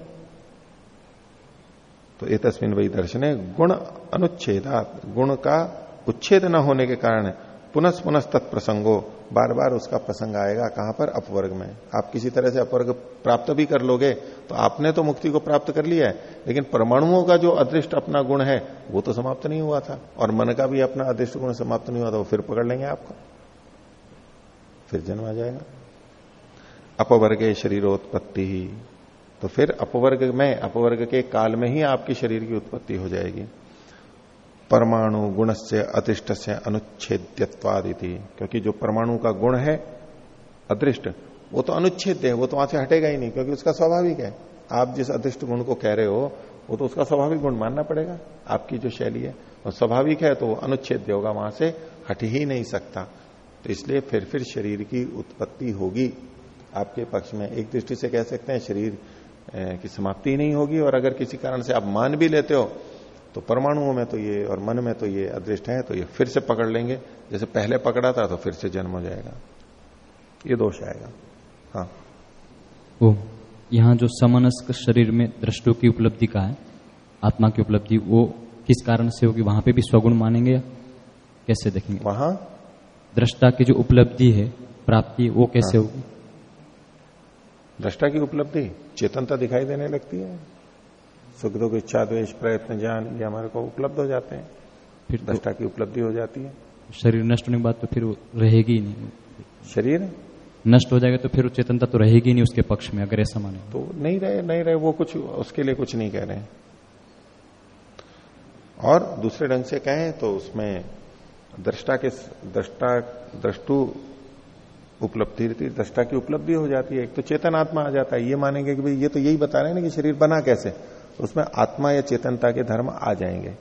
तो ये तस्वीन वही दर्शन गुण अनुच्छेदा गुण का उच्छेद न होने के कारण पुनः पुनः तत्प्रसंगो बार बार उसका प्रसंग आएगा, कहाँ पर? अपवर्ग में। आप किसी तरह से अपवर्ग प्राप्त भी कर लोगे तो आपने तो मुक्ति को प्राप्त कर लिया है, लेकिन परमाणुओं का जो अदृष्ट अपना गुण है, वो तो समाप्त नहीं हुआ था, और मन का भी अपना अदृष्ट गुण समाप्त नहीं हुआ था, वो फिर पकड़ लेंगे आपको। फिर जन्म आ जाएगा। अपवर्ग शरीरोत्पत्ति ही। तो फिर अपवर्ग में, अपवर्ग के काल में ही आपकी शरीर की उत्पत्ति हो जाएगी। परमाणु गुण से अतिष्ट से अनुच्छेद्यवाद क्योंकि जो परमाणु का गुण है, अदृष्ट, वो तो अनुच्छेद है, वो तो वहाँ से हटेगा ही नहीं, क्योंकि उसका स्वाभाविक है। आप जिस अदृष्ट गुण को कह रहे हो, वो तो उसका स्वाभाविक गुण मानना पड़ेगा। आपकी जो शैली है, और स्वाभाविक है तो वो होगा, वहाँ से हट ही नहीं सकता। तो इसलिए फिर फिर शरीर की उत्पत्ति होगी। आपके पक्ष में एक दृष्टि से कह सकते हैं, शरीर की समाप्ति नहीं होगी, और अगर किसी कारण से आप मान भी लेते हो तो परमाणुओं में तो ये और मन में तो ये अदृष्ट है तो ये फिर से पकड़ लेंगे। जैसे पहले पकड़ा था तो फिर से जन्म हो जाएगा। ये दोष आएगा। हाँ। ओ यहाँ जो समनस्क शरीर में दृष्टो की उपलब्धि का है आत्मा की उपलब्धि वो किस कारण से होगी वहाँ पे भी स्वगुण मानेंगे या कैसे देखेंगे? वहाँ? दृष्टा की जो उपलब्धि है प्राप्ति वो कैसे हाँ। होगी? दृष्टा की उपलब्धि चेतनता दिखाई देने लगती है। सुख दुख इच्छा द्वेश प्रयत्न ज्ञान ये हमारे को उपलब्ध हो जाते हैं। फिर तो दृष्टा की उपलब्धि हो जाती है। शरीर नष्ट होने के बाद तो फिर रहेगी नहीं। शरीर? नष्ट हो जाएगा तो फिर चेतनता तो रहेगी नहीं उसके पक्ष में अगर ऐसा माने। तो नहीं रहे नहीं रहे वो कुछ उसके लिए कुछ नहीं कह रहे और दूसरे ढंग से कहें तो उसमें दृष्टा के दृष्टा दृष्टु उपलब्धि रहती दृष्टा की उपलब्धि हो जाती है। एक तो चेतन आत्मा आ जाता है ये मानेंगे कि भाई ये तो यही बता रहे हैं ना कि शरीर बना कैसे? उसमें आत्मा या चेतनता के धर्म आ जाएँगे।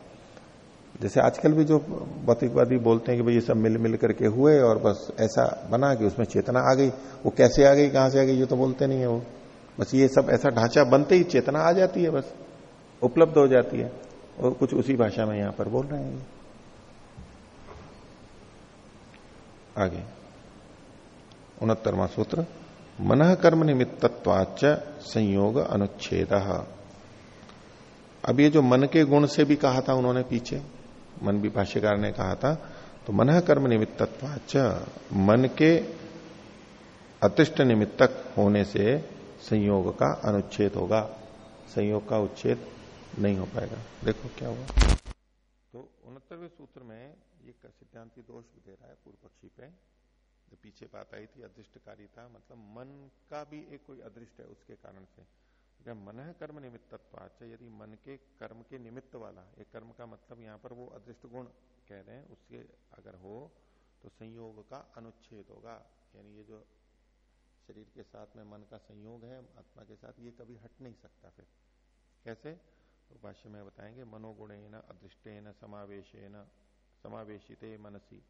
जैसे आजकल भी जो भौतिकवादी बोलते हैं कि भाई ये सब मिल मिल करके हुए और बस ऐसा बना कि उसमें चेतना आ गई। वो कैसे आ गई, कहाँ से आ गई, ये तो बोलते नहीं है वो। बस ये सब ऐसा ढांचा बनते ही चेतना आ जाती है बस। उपलब्ध हो जाती है। और कुछ उसी भाषा में यहाँ पर बोल रहे हैं। आगे। उनहत्तरवा सूत्र, मन कर्म निमित्तवाच संयोग अनुच्छेद। अब ये जो मन के गुण से भी कहा था उन्होंने पीछे, मन भी भाष्यकार ने कहा था तो मन कर्म निमित्तवाच मन के अतिष्ट निमित्तक होने से संयोग का अनुच्छेद होगा। संयोग का उच्छेद नहीं हो पाएगा। देखो क्या हुआ। तो उनहत्तरवें सूत्र में ये सिद्धांति दोष दे रहा है पूर्व पक्षी पे। जो पीछे बात आई थी अदृष्टकारिता मतलब मन का भी एक कोई अदृष्ट है उसके कारण से। मन है कर्म निमित्त यदि मन के कर्म के निमित्त वाला एक कर्म का मतलब यहाँ पर वो अदृष्ट गुण कह रहे हैं, उसके अगर हो तो संयोग का अनुच्छेद होगा। यानी ये जो शरीर के साथ में मन का संयोग है, आत्मा के साथ, ये कभी हट नहीं सकता फिर। कैसे? तो भाष्य में बताएँगे मनोगुणे न अदृष्टे न समावेश समावेशित मनसी।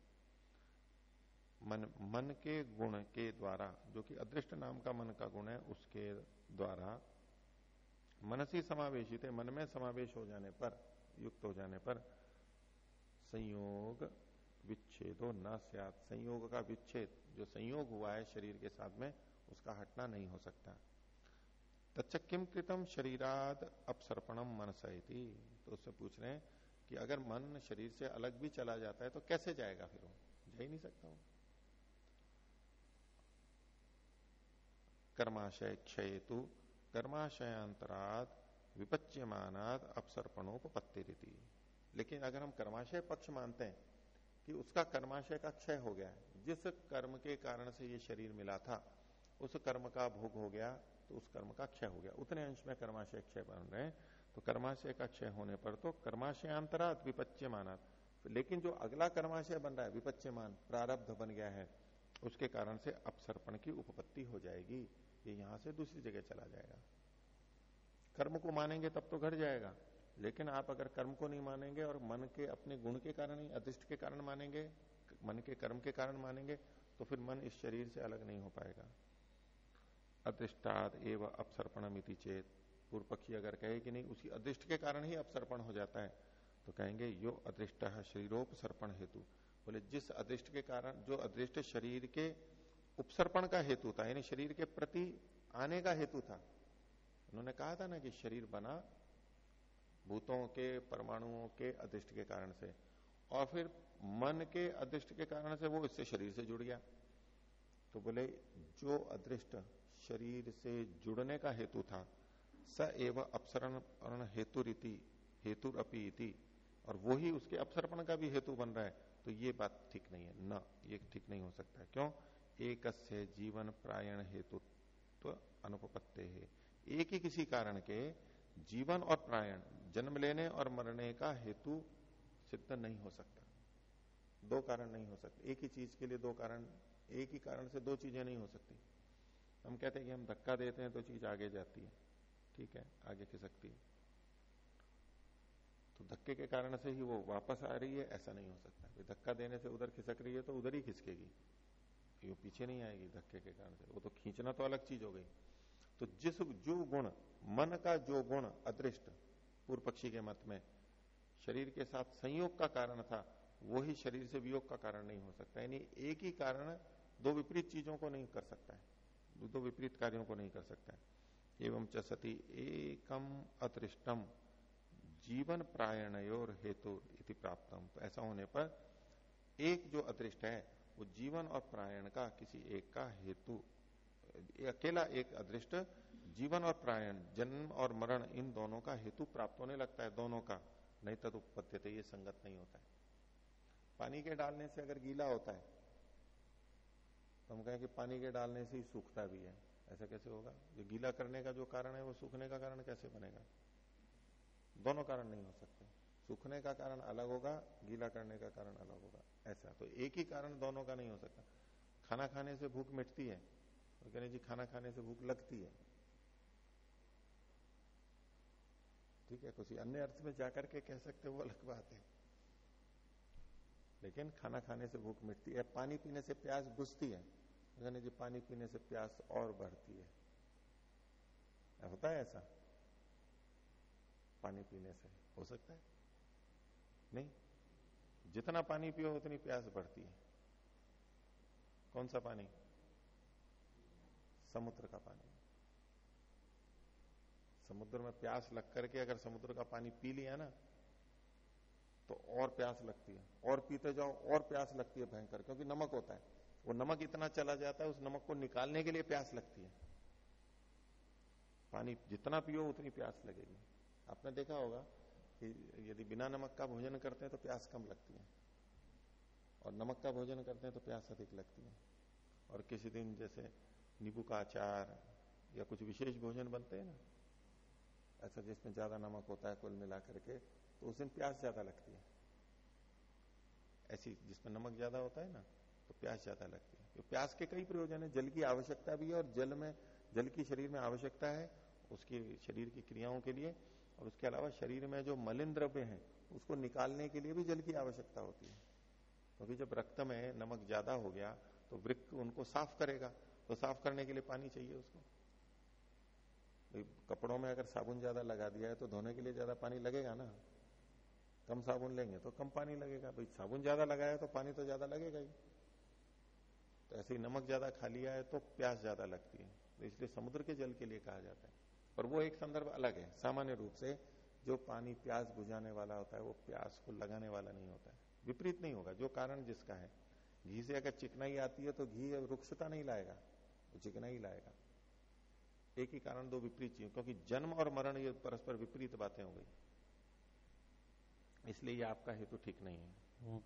मन मन के गुण के द्वारा, जो कि अदृष्ट नाम का मन का गुण है, उसके द्वारा मनसी समावेशित है, मन में समावेश हो जाने पर, युक्त हो जाने पर संयोग विच्छेदो न सियात। संयोग का विच्छेद, जो संयोग हुआ है शरीर के साथ में, उसका हटना नहीं हो सकता। तच्च किम कृतम शरीराद अपसर्पणम मनसयती तो उससे पूछ रहे हैं कि अगर मन शरीर से अलग भी चला जाता है तो कैसे जाएगा फिर वो? जा ही नहीं सकता हूँ कर्माशय क्षय तु कर्माशयांतराद विपच्यमानाद अपसर्पणोपत्ति रीति लेकिन अगर हम कर्माशय पक्ष मानते हैं कि उसका कर्माशय का क्षय हो गया, जिस कर्म के कारण से ये शरीर मिला था, उस कर्म का भोग हो गया तो उस कर्म का क्षय हो गया। उतने अंश में कर्माशय क्षय बन रहे तो कर्माशय का क्षय होने पर तो कर्माशयांतरात विपच्य मानात लेकिन जो अगला कर्माशय बन रहा है, विपच्यमान, प्रारब्ध बन गया है, उसके कारण से अपसर्पण की उपपत्ति हो जाएगी। ये यहाँ से दूसरी जगह चला जाएगा। कर्म को मानेंगे तब तो घट जाएगा, लेकिन आप अगर कर्म को नहीं मानेंगे और मन के अपने गुण के कारण ही, अदृष्ट के कारण मानेंगे, मन के कर्म के कारण मानेंगे तो फिर मन इस शरीर से अलग नहीं हो पाएगा। अदृष्टाद एवं अपसर्पण मिति चेत। पूर्व पक्षी अगर कहे कि नहीं, उसी अदृष्ट के कारण ही अपसर्पण हो जाता है तो कहेंगे, यो अदृष्ट शरीरोपसर्पण हेतु। बोले, जिस अदृष्ट के कारण, जो अदृष्ट शरीर के उपसर्पण का हेतु था, यानी शरीर के प्रति आने का हेतु था। उन्होंने कहा था ना कि शरीर बना भूतों के, परमाणुओं के अदृष्ट के कारण से, और फिर मन के अदृष्ट के कारण से वो इससे शरीर से जुड़ गया। तो बोले, जो अदृष्ट शरीर से जुड़ने का हेतु था, स एव अपसरण हेतु रीति हेतु अपी और वो ही उसके अपसर्पण का भी हेतु बन रहा है तो ये बात ठीक नहीं है। ना, ये ठीक नहीं हो सकता क्यों? एक जीवन प्रायण हेतु तो अनुपत्ते है। एक ही किसी कारण के जीवन और प्रायण, जन्म लेने और मरने का हेतु सिद्ध नहीं हो सकता। दो कारण नहीं हो सकते। एक ही चीज़ के लिए दो कारण, एक ही कारण से दो चीज़ें नहीं हो सकती। हम कहते हैं कि हम धक्का देते हैं तो चीज़ आगे जाती है। ठीक है, आगे खिसकती है। तो धक्के के कारण से ही वो वापस आ रही है, ऐसा नहीं हो सकता। धक्का देने से उधर खिसक रही है तो उधर ही खिसकेगी। वो पीछे नहीं आएगी धक्के के कारण से। वो तो खींचना तो अलग चीज़ हो गई। तो जिस जो गुण, मन का जो गुण अदृष्ट पूर्व पक्षी के मत में शरीर के साथ संयोग का कारण था, वो ही शरीर से वियोग का कारण नहीं हो सकता। यानी एक ही कारण दो विपरीत चीज़ों को नहीं कर सकता है। दो विपरीत कार्यों को नहीं कर सकता है। एवं च सती एकम अतृष्टम जीवन प्रायणयोर हेतु इति प्राप्तम। तो ऐसा होने पर एक जो अदृष्ट है वो जीवन और प्रायण का किसी एक का हेतु अकेला एक अदृष्ट जीवन और प्रायण, जन्म और मरण, इन दोनों का हेतु प्राप्त होने लगता है, दोनों का। नहीं तद उपत्य ये संगत नहीं होता है। पानी के डालने से अगर गीला होता है तो हम कहें कि पानी के डालने से ही सूखता भी है। ऐसा कैसे होगा? जो गीला करने का जो कारण है, वो सूखने का कारण कैसे बनेगा? दोनों कारण नहीं हो सकते। सूखने का कारण अलग होगा, गीला करने का कारण अलग होगा। ऐसा। तो एक ही कारण दोनों का नहीं हो सकता। खाना खाने से भूख मिटती है। तो कहने जी, खाना खाने से भूख लगती है। ठीक है किसी अन्य अर्थ में जाकर के कह सकते वो अलग बात है। लेकिन खाना खाने से भूख मिटती है। पानी पीने से प्यास बुझती है। कहने जी पानी पीने से प्यास और बढ़ती है। होता है ऐसा। पानी पीने से हो सकता है। नहीं, जितना पानी पियो, उतनी प्यास बढ़ती है। कौन सा पानी? समुद्र का पानी। समुद्र में प्यास लग करके अगर समुद्र का पानी पी लिया ना तो और प्यास लगती है। और पीते जाओ, और प्यास लगती है भयंकर, क्योंकि नमक होता है। वो नमक इतना चला जाता है, उस नमक को निकालने के लिए प्यास लगती है। पानी जितना पियो, उतनी प्यास लगेगी। आपने देखा होगा कि यदि बिना नमक का भोजन करते हैं तो प्यास कम लगती है। और नमक का भोजन करते हैं तो प्यास अधिक लगती है। और किसी दिन जैसे नींबू का अचार या कुछ विशेष भोजन बनते हैं ना, ऐसा जिसमें ज़्यादा नमक होता है कुल मिला करके तो उस दिन प्यास ज़्यादा लगती है। ऐसी जिसमें नमक ज़्यादा होता है ना तो प्यास ज़्यादा लगती है। तो प्यास के कई प्रयोजन है, जल की आवश्यकता भी है और जल में, जल की शरीर में आवश्यकता है उसकी शरीर की क्रियाओं के लिए। और उसके अलावा शरीर में जो मलिन द्रव्य है, उसको निकालने के लिए भी जल की आवश्यकता होती है। क्योंकि तो जब रक्त में नमक ज़्यादा हो गया तो वृक्क उनको साफ़ करेगा। तो साफ़ करने के लिए पानी चाहिए उसको। कपड़ों में अगर साबुन ज़्यादा लगा दिया है तो धोने के लिए ज़्यादा पानी लगेगा ना? कम साबुन लेंगे तो कम पानी लगेगा। भाई, साबुन ज़्यादा लगाया तो पानी तो ज़्यादा लगेगा ही। तो ऐसे ही नमक ज़्यादा खा लिया है तो प्यास ज़्यादा लगती है। तो इसलिए समुद्र के जल के लिए कहा जाता है। पर वो एक संदर्भ अलग है। सामान्य रूप से जो पानी प्यास बुझाने वाला होता है वो प्यास को लगाने वाला नहीं होता है। विपरीत नहीं होगा। जो कारण जिसका है। घी से अगर चिकनाई आती है तो घी रुक्षता नहीं लाएगा। वो चिकनाई लाएगा। एक ही कारण दो विपरीत चीज़। क्योंकि जन्म और मरण ये परस्पर विपरीत बातें हो गई। इसलिए ये आपका हेतु ठीक नहीं है।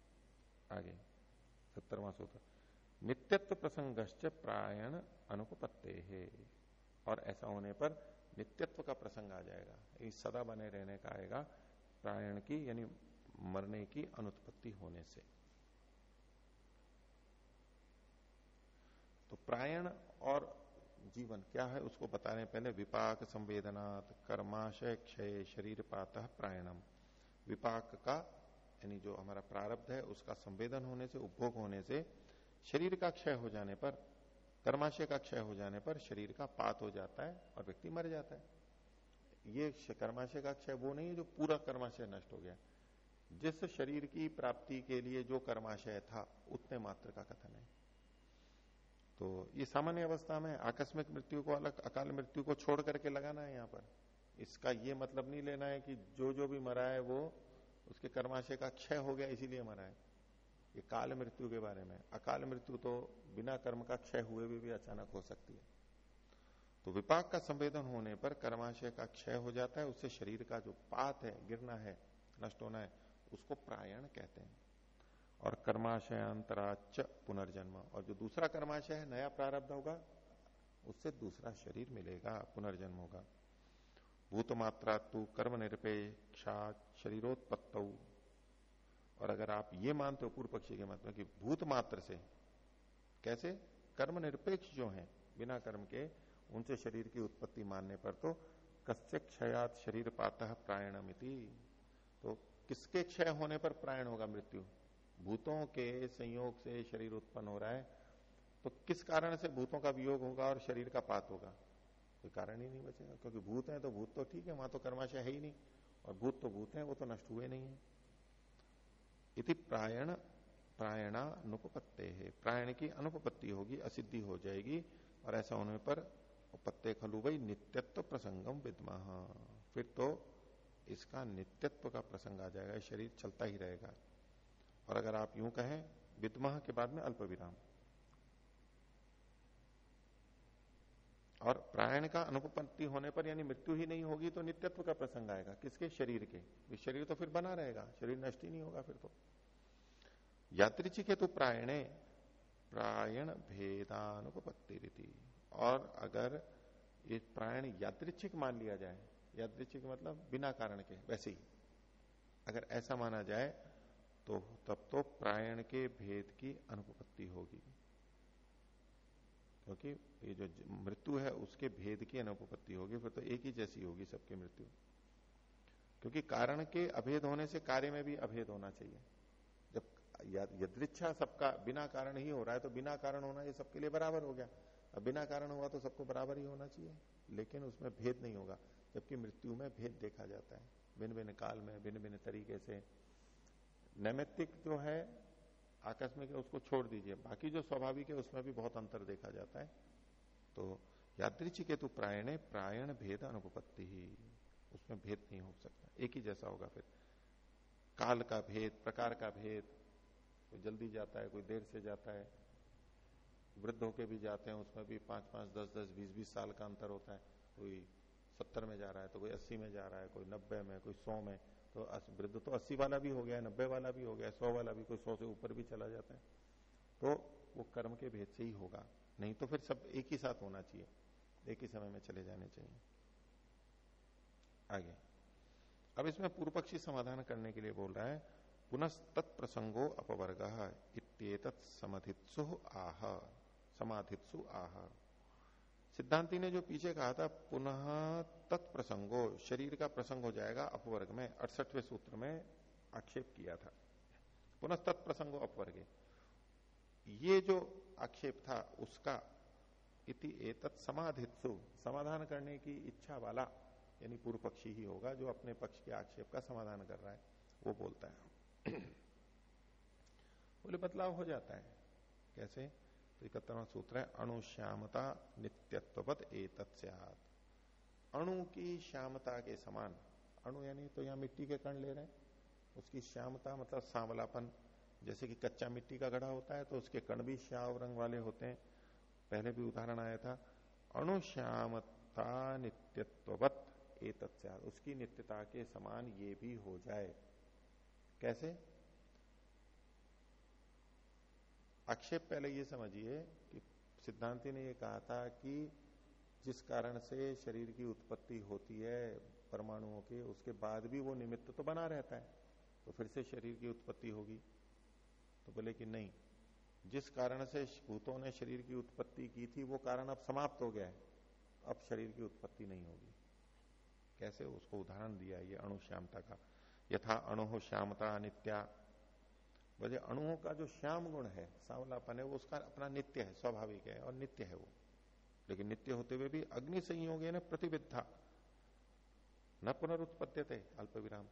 आगे। सत्तरवा सूत्र। नित्यत्व प्रसंगश्च प्रायण अनुपत्ते। है और ऐसा होने पर नित्यत्व का प्रसंग आ जाएगा। इस सदा बने रहने का आएगा प्रायण की, यानी मरने की अनुत्पत्ति होने से। तो प्रायण और जीवन क्या है, उसको बताने पहले विपाक संवेदनात् कर्माशय क्षय शरीर पात प्रायणम विपाक का, यानी जो हमारा प्रारब्ध है, उसका संवेदन होने से, उपभोग होने से, शरीर का क्षय हो जाने पर कर्माशय का क्षय हो जाने पर शरीर का पात हो जाता है और व्यक्ति मर जाता है। ये कर्माशय का क्षय वो नहीं है जो पूरा कर्माशय नष्ट हो गया। जिस शरीर की प्राप्ति के लिए जो कर्माशय था, उतने मात्र का कथन है। तो ये सामान्य अवस्था में आकस्मिक मृत्यु को अलग, अकाल मृत्यु को छोड़ करके लगाना है यहाँ पर। इसका ये मतलब नहीं लेना है कि जो जो भी मरा है वो उसके कर्माशय का क्षय हो गया, इसीलिए मरा है। ये काल मृत्यु के बारे में। अकाल मृत्यु तो बिना कर्म का क्षय हुए भी, भी अचानक हो सकती है। तो विपाक का संवेदन होने पर कर्माशय का क्षय हो जाता है उससे शरीर का जो पात है गिरना है नष्ट होना है उसको प्रायण कहते हैं। और कर्माशयांतराच पुनर्जन्म। और जो दूसरा कर्माशय है नया प्रारब्ध होगा उससे दूसरा शरीर मिलेगा पुनर्जन्म होगा। भूत मात्रा तू कर्म निरपेक्षा शरीरोत्पत्त और अगर आप ये मानते हो, पूर्व पक्षी के मत में कि भूत मात्र से, कैसे? कर्म निरपेक्ष जो है, बिना कर्म के उनसे शरीर की उत्पत्ति मानने पर तो कस्य क्षयात शरीर पाता प्रायणमिति तो किसके क्षय होने पर प्रायण होगा मृत्यु? भूतों के संयोग से शरीर उत्पन्न हो रहा है। तो किस कारण से भूतों का वियोग होगा और शरीर का पात होगा? कोई कारण ही नहीं बचेगा। क्योंकि भूत है तो भूत तो ठीक है, वहाँ तो कर्माशय है ही नहीं। और भूत तो भूत है, वो तो नष्ट हुए नहीं है। इति प्रायण प्रायणा अनुपत्ते है प्रायण की अनुपत्ति होगी, असिद्धि हो जाएगी, और ऐसा होने पर पत्ते खलु भाई नित्यत्व प्रसंगम विद्मा। फिर तो इसका नित्यत्व का प्रसंग आ जाएगा, शरीर चलता ही रहेगा। और अगर आप यूँ कहें, विद्मा के बाद में अल्प विराम और प्रायण का अनुपत्ति होने पर यानी मृत्यु ही नहीं होगी तो नित्यत्व का प्रसंग आएगा। किसके? शरीर के। शरीर तो फिर बना रहेगा। शरीर नष्ट ही नहीं होगा फिर तो। यात्रिची के तो प्रायणे, प्रायण भेदानुपत्ति रीति। और अगर ये प्रायण यादृच्छिक मान लिया जाए यादृच्छिक मतलब बिना कारण के, वैसे ही। अगर ऐसा माना जाए तो तब तो प्रायण के भेद की अनुपत्ति होगी। क्योंकि ये जो मृत्यु है, उसके भेद की अनुपत्ति होगी, फिर तो एक ही जैसी होगी सबकी मृत्यु। क्योंकि कारण के अभेद होने से कार्य में भी अभेद होना चाहिए। जब यदृच्छा सबका बिना कारण ही हो रहा है तो बिना कारण होना ये सबके लिए बराबर हो गया। अब बिना कारण हुआ तो सबको बराबर ही होना चाहिए। लेकिन उसमें भेद नहीं होगा, जबकि मृत्यु में भेद देखा जाता है। भिन्न भिन्न काल में भिन्न भिन्न तरीके से। नैमित्तिक जो है आकस्मिक है उसको छोड़ दीजिए। बाकी जो स्वाभाविक है, उसमें भी बहुत अंतर देखा जाता है। तो यादृची के तो प्रायणे, प्रायण भेद अनुपत्ति ही। उसमें भेद नहीं हो सकता। एक ही जैसा होगा फिर। काल का भेद, प्रकार का भेद। कोई जल्दी जाता है, कोई देर से जाता है। वृद्ध होके भी जाते हैं, उसमें भी पाँच पाँच, दस दस, बीस बीस साल का अंतर होता है। कोई सत्तर में जा रहा है तो कोई अस्सी में जा रहा है, कोई नब्बे में, कोई सौ में। तो वृद्ध तो अस्सी वाला भी हो गया, नब्बे वाला भी हो गया, सौ वाला भी, कोई सौ से ऊपर भी चला जाता है। तो वो कर्म के भेद से ही होगा। नहीं तो फिर सब एक ही साथ होना चाहिए। एक ही समय में चले जाने चाहिए। आगे। अब इसमें पूर्व पक्षी समाधान करने के लिए बोल रहा है पुनः तत्प्रसंगो अपवर्ग इत्येतत समधित्सु आह। समाधित्सु आह। सिद्धांति ने जो पीछे कहा था, पुनः तत्प्रसंगो, शरीर का प्रसंग हो जाएगा अपवर्ग में, अड़सठवें सूत्र में आक्षेप किया था। पुनः तत्प्रसंगो अपवर्गे। ये जो आक्षेप था, उसका इति एतत् समाधित्सु, समाधान करने की इच्छा वाला, यानी पूर्व पक्षी ही होगा, जो अपने पक्ष के आक्षेप का समाधान कर रहा है, वो बोलता है। *clears throat* बोले, बदलाव हो जाता है। कैसे? तो इकहत्तरवा सूत्र है, अणु श्यामता नित्यत्वपत एतत्स्यात अणु की श्यामता के समान, अणु यानी तो यहाँ मिट्टी के कण ले रहे हैं, उसकी श्यामता मतलब सांवलापन, जैसे कि कच्चा मिट्टी का घड़ा होता है तो उसके कण भी श्याव रंग वाले होते हैं। पहले भी उदाहरण आया था अणुश्यामता नित्यत्ववत ए उसकी नित्यता के समान ये भी हो जाए। कैसे? आक्षेप पहले ये समझिए कि सिद्धांति ने ये कहा था कि जिस कारण से शरीर की उत्पत्ति होती है परमाणुओं के, उसके बाद भी वो निमित्त तो बना रहता है तो फिर से शरीर की उत्पत्ति होगी। तो बोले कि नहीं, जिस कारण से भूतों ने शरीर की उत्पत्ति की थी, वो कारण अब समाप्त हो गया है, अब शरीर की उत्पत्ति नहीं होगी। कैसे? उसको उदाहरण दिया, ये अणु श्यामता का। यथा अणु श्यामता नित्या बोले, अणुओं का जो श्याम गुण है, सांवलापन है, वो उसका अपना नित्य है, स्वाभाविक है और नित्य है वो। लेकिन नित्य होते हुए भी अग्नि संयोग है प्रतिविधा न पुनरुत्पत्ति थे अल्प विराम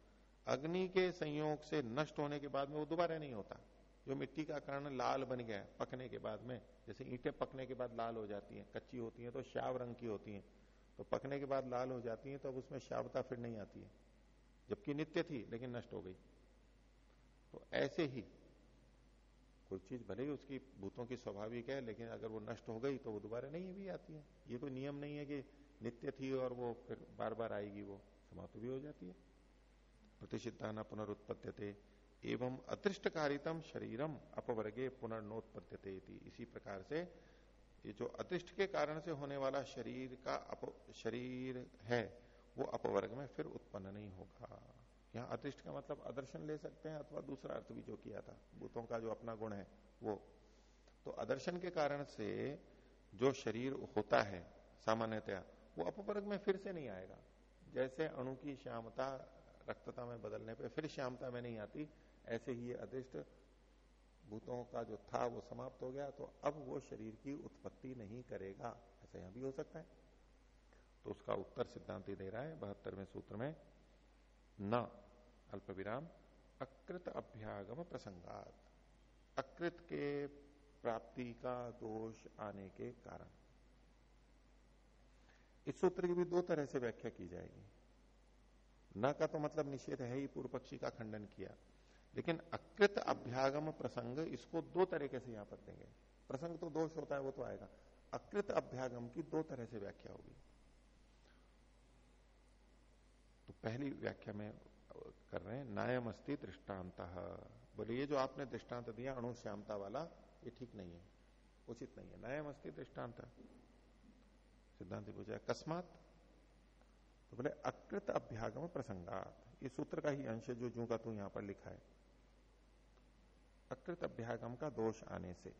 अग्नि के संयोग से नष्ट होने के बाद में वो दोबारा नहीं होता। जो मिट्टी का कारण लाल बन गया, पकने के बाद में, जैसे ईंटें पकने के बाद लाल हो जाती हैं, कच्ची होती हैं तो श्याव रंग की होती हैं। तो पकने के बाद लाल हो जाती हैं तो अब उसमें श्यावता फिर नहीं आती है। जबकि नित्य थी, लेकिन नष्ट हो गई। तो ऐसे ही कोई चीज़ भले ही उसकी भूतों की स्वाभाविक है लेकिन अगर वो नष्ट हो गई तो वो दोबारा नहीं भी आती है। ये कोई नियम नहीं है कि नित्य थी और वो फिर बार बार आएगी वो समाप्त भी हो जाती है। प्रतिषिद्धा न पुनरुत्पत्त्यते एवं अदृष्टकारितम शरीरम अपवर्गे पुनर्नोत्पत्त्यते इसी प्रकार से ये जो अदृष्ट के कारण से होने वाला शरीर का अप, शरीर है वो अपवर्ग में फिर उत्पन्न नहीं होगा। यहाँ अदृष्ट का मतलब अदर्शन ले सकते हैं अथवा दूसरा अर्थ भी जो किया था, भूतों का जो अपना गुण है, वो। तो अदर्शन के कारण से जो शरीर होता है, सामान्यतया, वो अपवर्ग में फिर से नहीं आएगा। जैसे अणु की श्यामता, रक्तता में बदलने पे फिर श्यामता में नहीं आती, ऐसे ही ये अदृष्ट भूतों का जो था, वो समाप्त हो गया तो अब वो शरीर की उत्पत्ति नहीं करेगा। ऐसा यहाँ भी हो सकता है। तो उसका उत्तर सिद्धांत दे रहा है, बहत्तरवें सूत्र में न अल्प विराम अकृत अभ्यागम प्रसंगात। अकृत के प्राप्ति का दोष आने के कारण। इस सूत्र की भी दो तरह से व्याख्या की जाएगी। न का तो मतलब निषेध है ही, पूर्व पक्षी का खंडन किया। लेकिन अकृत अभ्यागम प्रसंग, इसको दो तरीके से यहाँ पर देंगे। प्रसंग तो दोष होता है, वो तो आएगा। अकृत अभ्यागम की दो तरह से व्याख्या होगी तो पहली व्याख्या में कर रहे हैं नायम अस्थि दृष्टांत बोले, ये जो आपने दृष्टांत दिया अणुश्यामता वाला, ये ठीक नहीं है, उचित नहीं है। नायम अस्थि दृष्टांत सिद्धांत पूछा अकस्मात तो बोले, अकृत अभ्यागम प्रसंगात। ये सूत्र का ही अंश जो जू का तू यहाँ पर लिखा है। अकृत अभ्यागम का दोष आने से।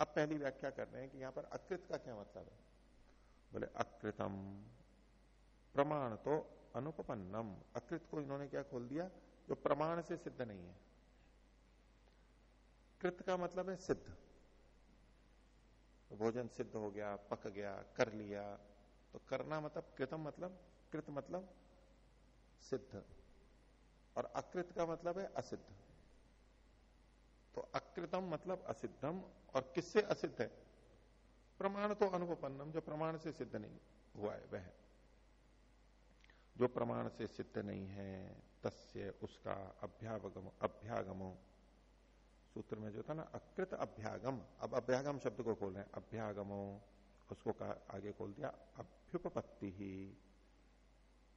अब पहली व्याख्या कर रहे हैं कि यहाँ पर अकृत का क्या मतलब है? बोले, अकृतम। प्रमाण तो अनुपन्नम अकृत को इन्होंने क्या खोल दिया? जो प्रमाण से सिद्ध नहीं है। कृत का मतलब है सिद्ध। भोजन सिद्ध हो गया, पक गया, कर लिया। तो करना मतलब कृतम मतलब कृत मतलब सिद्ध। और अकृत का मतलब है असिद्ध। तो अकृतम मतलब असिद्धम। और किससे असिद्ध है? प्रमाण तो अनुपन्नम जो प्रमाण से सिद्ध नहीं हुआ है, वह। जो प्रमाण से सिद्ध नहीं है, तस्य उसका अभ्यागम, अभ्यागमो। सूत्र में जो था ना, अकृत अभ्यागम। अब अभ्यागम शब्द को खोल रहे हैं। अभ्यागमो, उसको कहा आगे खोल दिया। अभ्युपत्ति ही,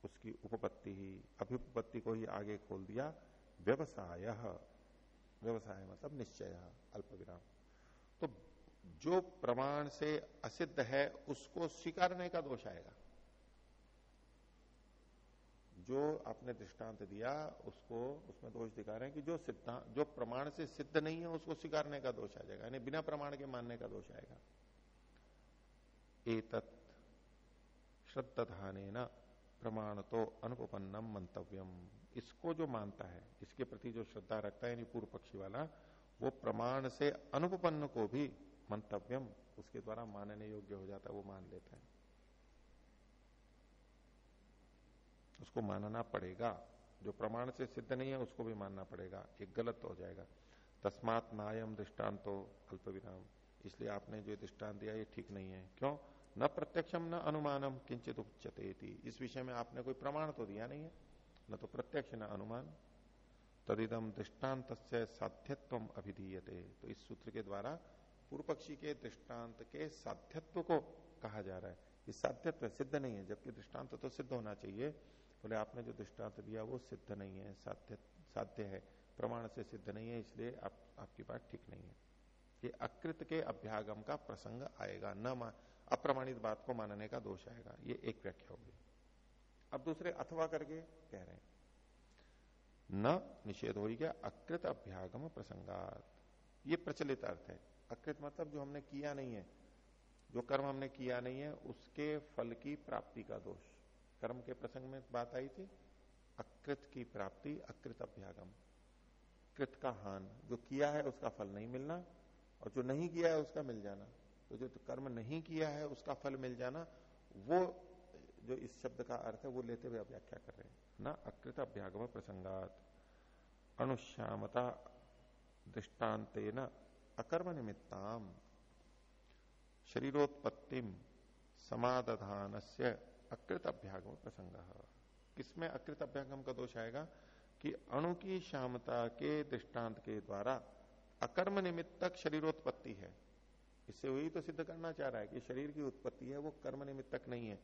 उसकी उपपत्ति ही। अभ्युपत्ति को ही आगे खोल दिया। व्यवसाय। व्यवसाय मतलब निश्चय अल्प विराम तो जो प्रमाण से असिद्ध है, उसको स्वीकारने का दोष आएगा। जो आपने दृष्टांत दिया, उसको, उसमें दोष दिखा रहे हैं कि जो सिद्धांत जो प्रमाण से सिद्ध नहीं है, उसको स्वीकारने का दोष आ जाएगा, यानी बिना प्रमाण के मानने का दोष आएगा। एतत् श्रद्धाने न प्रमाण तो अनुपन्नम मंतव्यम इसको जो मानता है, इसके प्रति जो श्रद्धा रखता है पूर्व पक्षी वाला, वो प्रमाण से अनुपन्न को भी मंतव्यम उसके द्वारा मानने योग्य हो जाता है, वो मान लेता है। उसको मानना पड़ेगा। जो प्रमाण से सिद्ध नहीं है, उसको भी मानना पड़ेगा। एक गलत हो जाएगा। तस्मात नायम दृष्टान्तो अल्प विराम इसलिए आपने जो दृष्टांत दिया, ये ठीक नहीं है। क्यों? न प्रत्यक्षम न अनुमानम किंचित उपचते इस विषय में आपने कोई प्रमाण तो दिया नहीं है। न तो प्रत्यक्ष, न अनुमान। तदिदम दृष्टांत साध्यत्व अभिधीयते। तो इस सूत्र के द्वारा पूर्व पक्षी के दृष्टांत के साध्यत्व को कहा जा रहा है। इस साध्यत्व सिद्ध नहीं है, जबकि दृष्टांत तो सिद्ध होना चाहिए। बोले आपने जो दृष्टांत दिया वो सिद्ध नहीं है साध्य साध्य है प्रमाण से सिद्ध नहीं है इसलिए आप, आपकी बात ठीक नहीं है। ये अकृत के अभ्यागम का प्रसंग आएगा न अप्रमाणित बात को मानने का दोष आएगा ये एक व्याख्या होगी। अब दूसरे अथवा करके कह रहे हैं न निषेध हो गया अकृत अभ्यागम प्रसंगात। ये प्रचलित अर्थ है। अकृत मतलब जो हमने किया नहीं है जो कर्म हमने किया नहीं है उसके फल की प्राप्ति का दोष। कर्म के प्रसंग में बात आई थी, अकृत की प्राप्ति, अकृत अभ्यागम। कृत का हान, जो किया है उसका फल नहीं मिलना, और जो नहीं किया है उसका मिल जाना। तो जो कर्म नहीं किया है उसका फल मिल जाना, वो जो इस शब्द का अर्थ है, वो लेते हुए व्याख्या कर रहे हैं। ना अकृत अभ्यागम प्रसंगात। अनुश्यामता दृष्टांत न अकर्म निमित्ताम शरीरोत्पत्तिम समाधान से अकृत अभ्यागम प्रसंग। किसमें अकृत अभ्यागम का दोष आएगा? कि अणु की श्यामता के दृष्टांत के द्वारा अकर्म निमित्तक शरीरोत्पत्ति है। इससे वही तो सिद्ध करना चाह रहा है कि शरीर की उत्पत्ति है, वो कर्म निमित्तक नहीं है।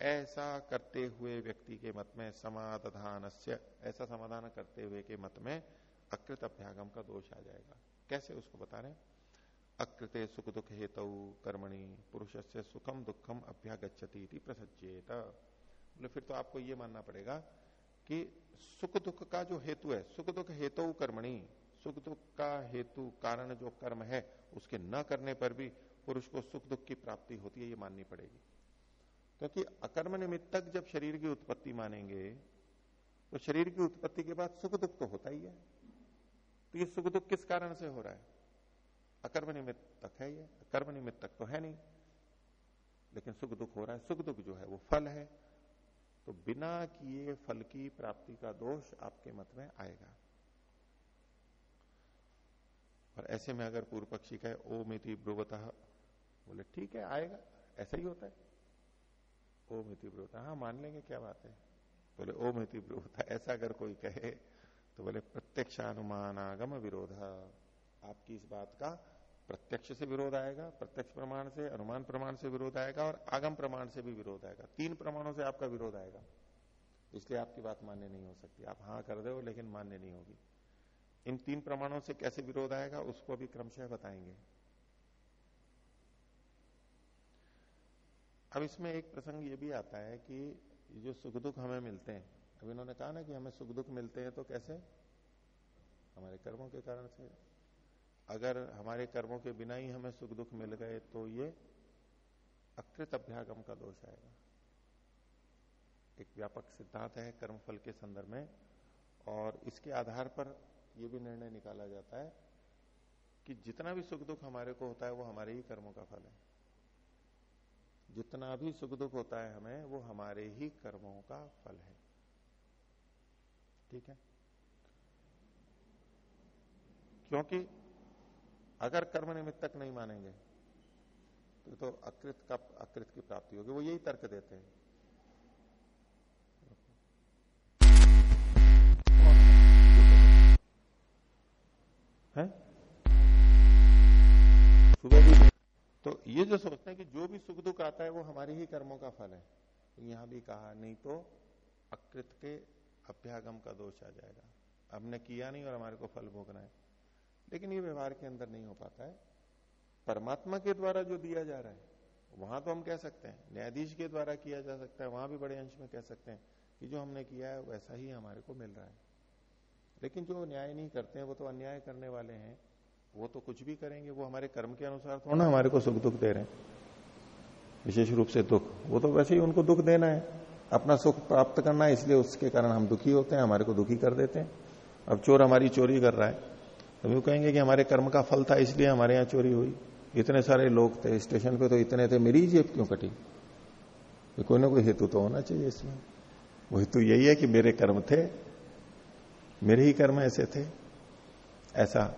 ऐसा करते हुए व्यक्ति के मत में समाधान ऐसा समाधान करते हुए के मत में अकृत अभ्यागम का दोष आ जाएगा। कैसे उसको बता रहे अकृते सुख दुख हेतु कर्मणि पुरुष से सुखम दुखम अभ्यागछती प्रसज्जेत बोले, फिर तो आपको ये मानना पड़ेगा कि सुख दुख का जो हेतु है सुख दुख हेतु कर्मणि सुख दुख का हेतु कारण जो कर्म है, उसके न करने पर भी पुरुष को सुख दुख की प्राप्ति होती है, ये माननी पड़ेगी। क्योंकि अकर्म निमित्तक जब शरीर की उत्पत्ति मानेंगे तो शरीर की उत्पत्ति के बाद सुख दुख तो होता ही है। तो ये सुख दुख किस कारण से हो रहा है? अकर्म निमित्त तक है ये कर्म तक तो है नहीं, लेकिन सुख दुख हो रहा है, सुख दुख जो है वो फल है तो बिना किए फल की प्राप्ति का दोष आपके मत में आएगा। और ऐसे में अगर पूर्व पक्षी कहे ओ मिति ब्रुवत, बोले, ठीक है, आएगा, ऐसा ही होता है। ओ मिति ब्रुवता हाँ मान लेंगे, क्या बात है? बोले ओ मिति ब्रुवता, ऐसा अगर कोई कहे तो बोले प्रत्यक्षानुमान आगम विरोध, आपकी इस बात का प्रत्यक्ष से विरोध आएगा, प्रत्यक्ष प्रमाण से, अनुमान प्रमाण से विरोध आएगा और आगम प्रमाण से भी विरोध आएगा। तीन प्रमाणों से आपका विरोध आएगा। इसलिए आपकी बात मान्य नहीं हो सकती। आप हाँ कर दो लेकिन मान्य नहीं होगी। इन तीन प्रमाणों से कैसे विरोध आएगा, उसको भी क्रमशः बताएँगे। अब इसमें एक प्रसंग ये भी आता है कि जो सुख दुख हमें मिलते हैं, अब इन्होंने कहा ना कि हमें सुख दुख मिलते हैं तो कैसे? हमारे कर्मों के कारण से। अगर हमारे कर्मों के बिना ही हमें सुख दुख मिल गए तो ये अकृत अभ्यागम का दोष आएगा। एक व्यापक सिद्धांत है कर्मफल के संदर्भ में, और इसके आधार पर यह भी निर्णय निकाला जाता है कि जितना भी सुख दुख हमारे को होता है, वो हमारे ही कर्मों का फल है। जितना भी सुख दुख होता है हमें, वो हमारे ही कर्मों का फल है। ठीक है? क्योंकि अगर कर्म निमित्तक नहीं मानेंगे तो, तो अकृत का अकृत की प्राप्ति होगी। वो यही तर्क देते हैं। है? सुबह भी तो ये जो सोचते हैं कि जो भी सुख दुख आता है वो हमारे ही कर्मों का फल है। यहाँ भी कहा नहीं तो अकृत के अभ्यागम का दोष आ जाएगा। हमने किया नहीं और हमारे को फल भोगना है। लेकिन ये व्यवहार के अंदर नहीं हो पाता है। परमात्मा के द्वारा जो दिया जा रहा है, वहाँ तो हम कह सकते हैं, न्यायाधीश के द्वारा किया जा सकता है, वहाँ भी बड़े अंश में कह सकते हैं कि जो हमने किया है, वैसा ही हमारे को मिल रहा है। लेकिन जो न्याय नहीं करते हैं, वो तो अन्याय करने वाले हैं, वो तो कुछ भी करेंगे, वो हमारे कर्म के अनुसार थोड़ा हमारे को सुख दुख दे रहे हैं। विशेष रूप से दुख, वो तो वैसे ही उनको दुख देना है। अपना सुख प्राप्त करना है, इसलिए उसके कारण हम दुखी होते हैं, हमारे को दुखी कर देते हैं। अब चोर हमारी चोरी कर रहा है तो वो कहेंगे कि हमारे कर्म का फल था, इसलिए हमारे यहाँ चोरी हुई। इतने सारे लोग थे स्टेशन पे तो इतने थे, मेरी जेब क्यों कटी? तो कोई ना कोई हेतु तो होना चाहिए इसमें। वो हेतु यही है कि मेरे कर्म थे, मेरे ही कर्म ऐसे थे। ऐसा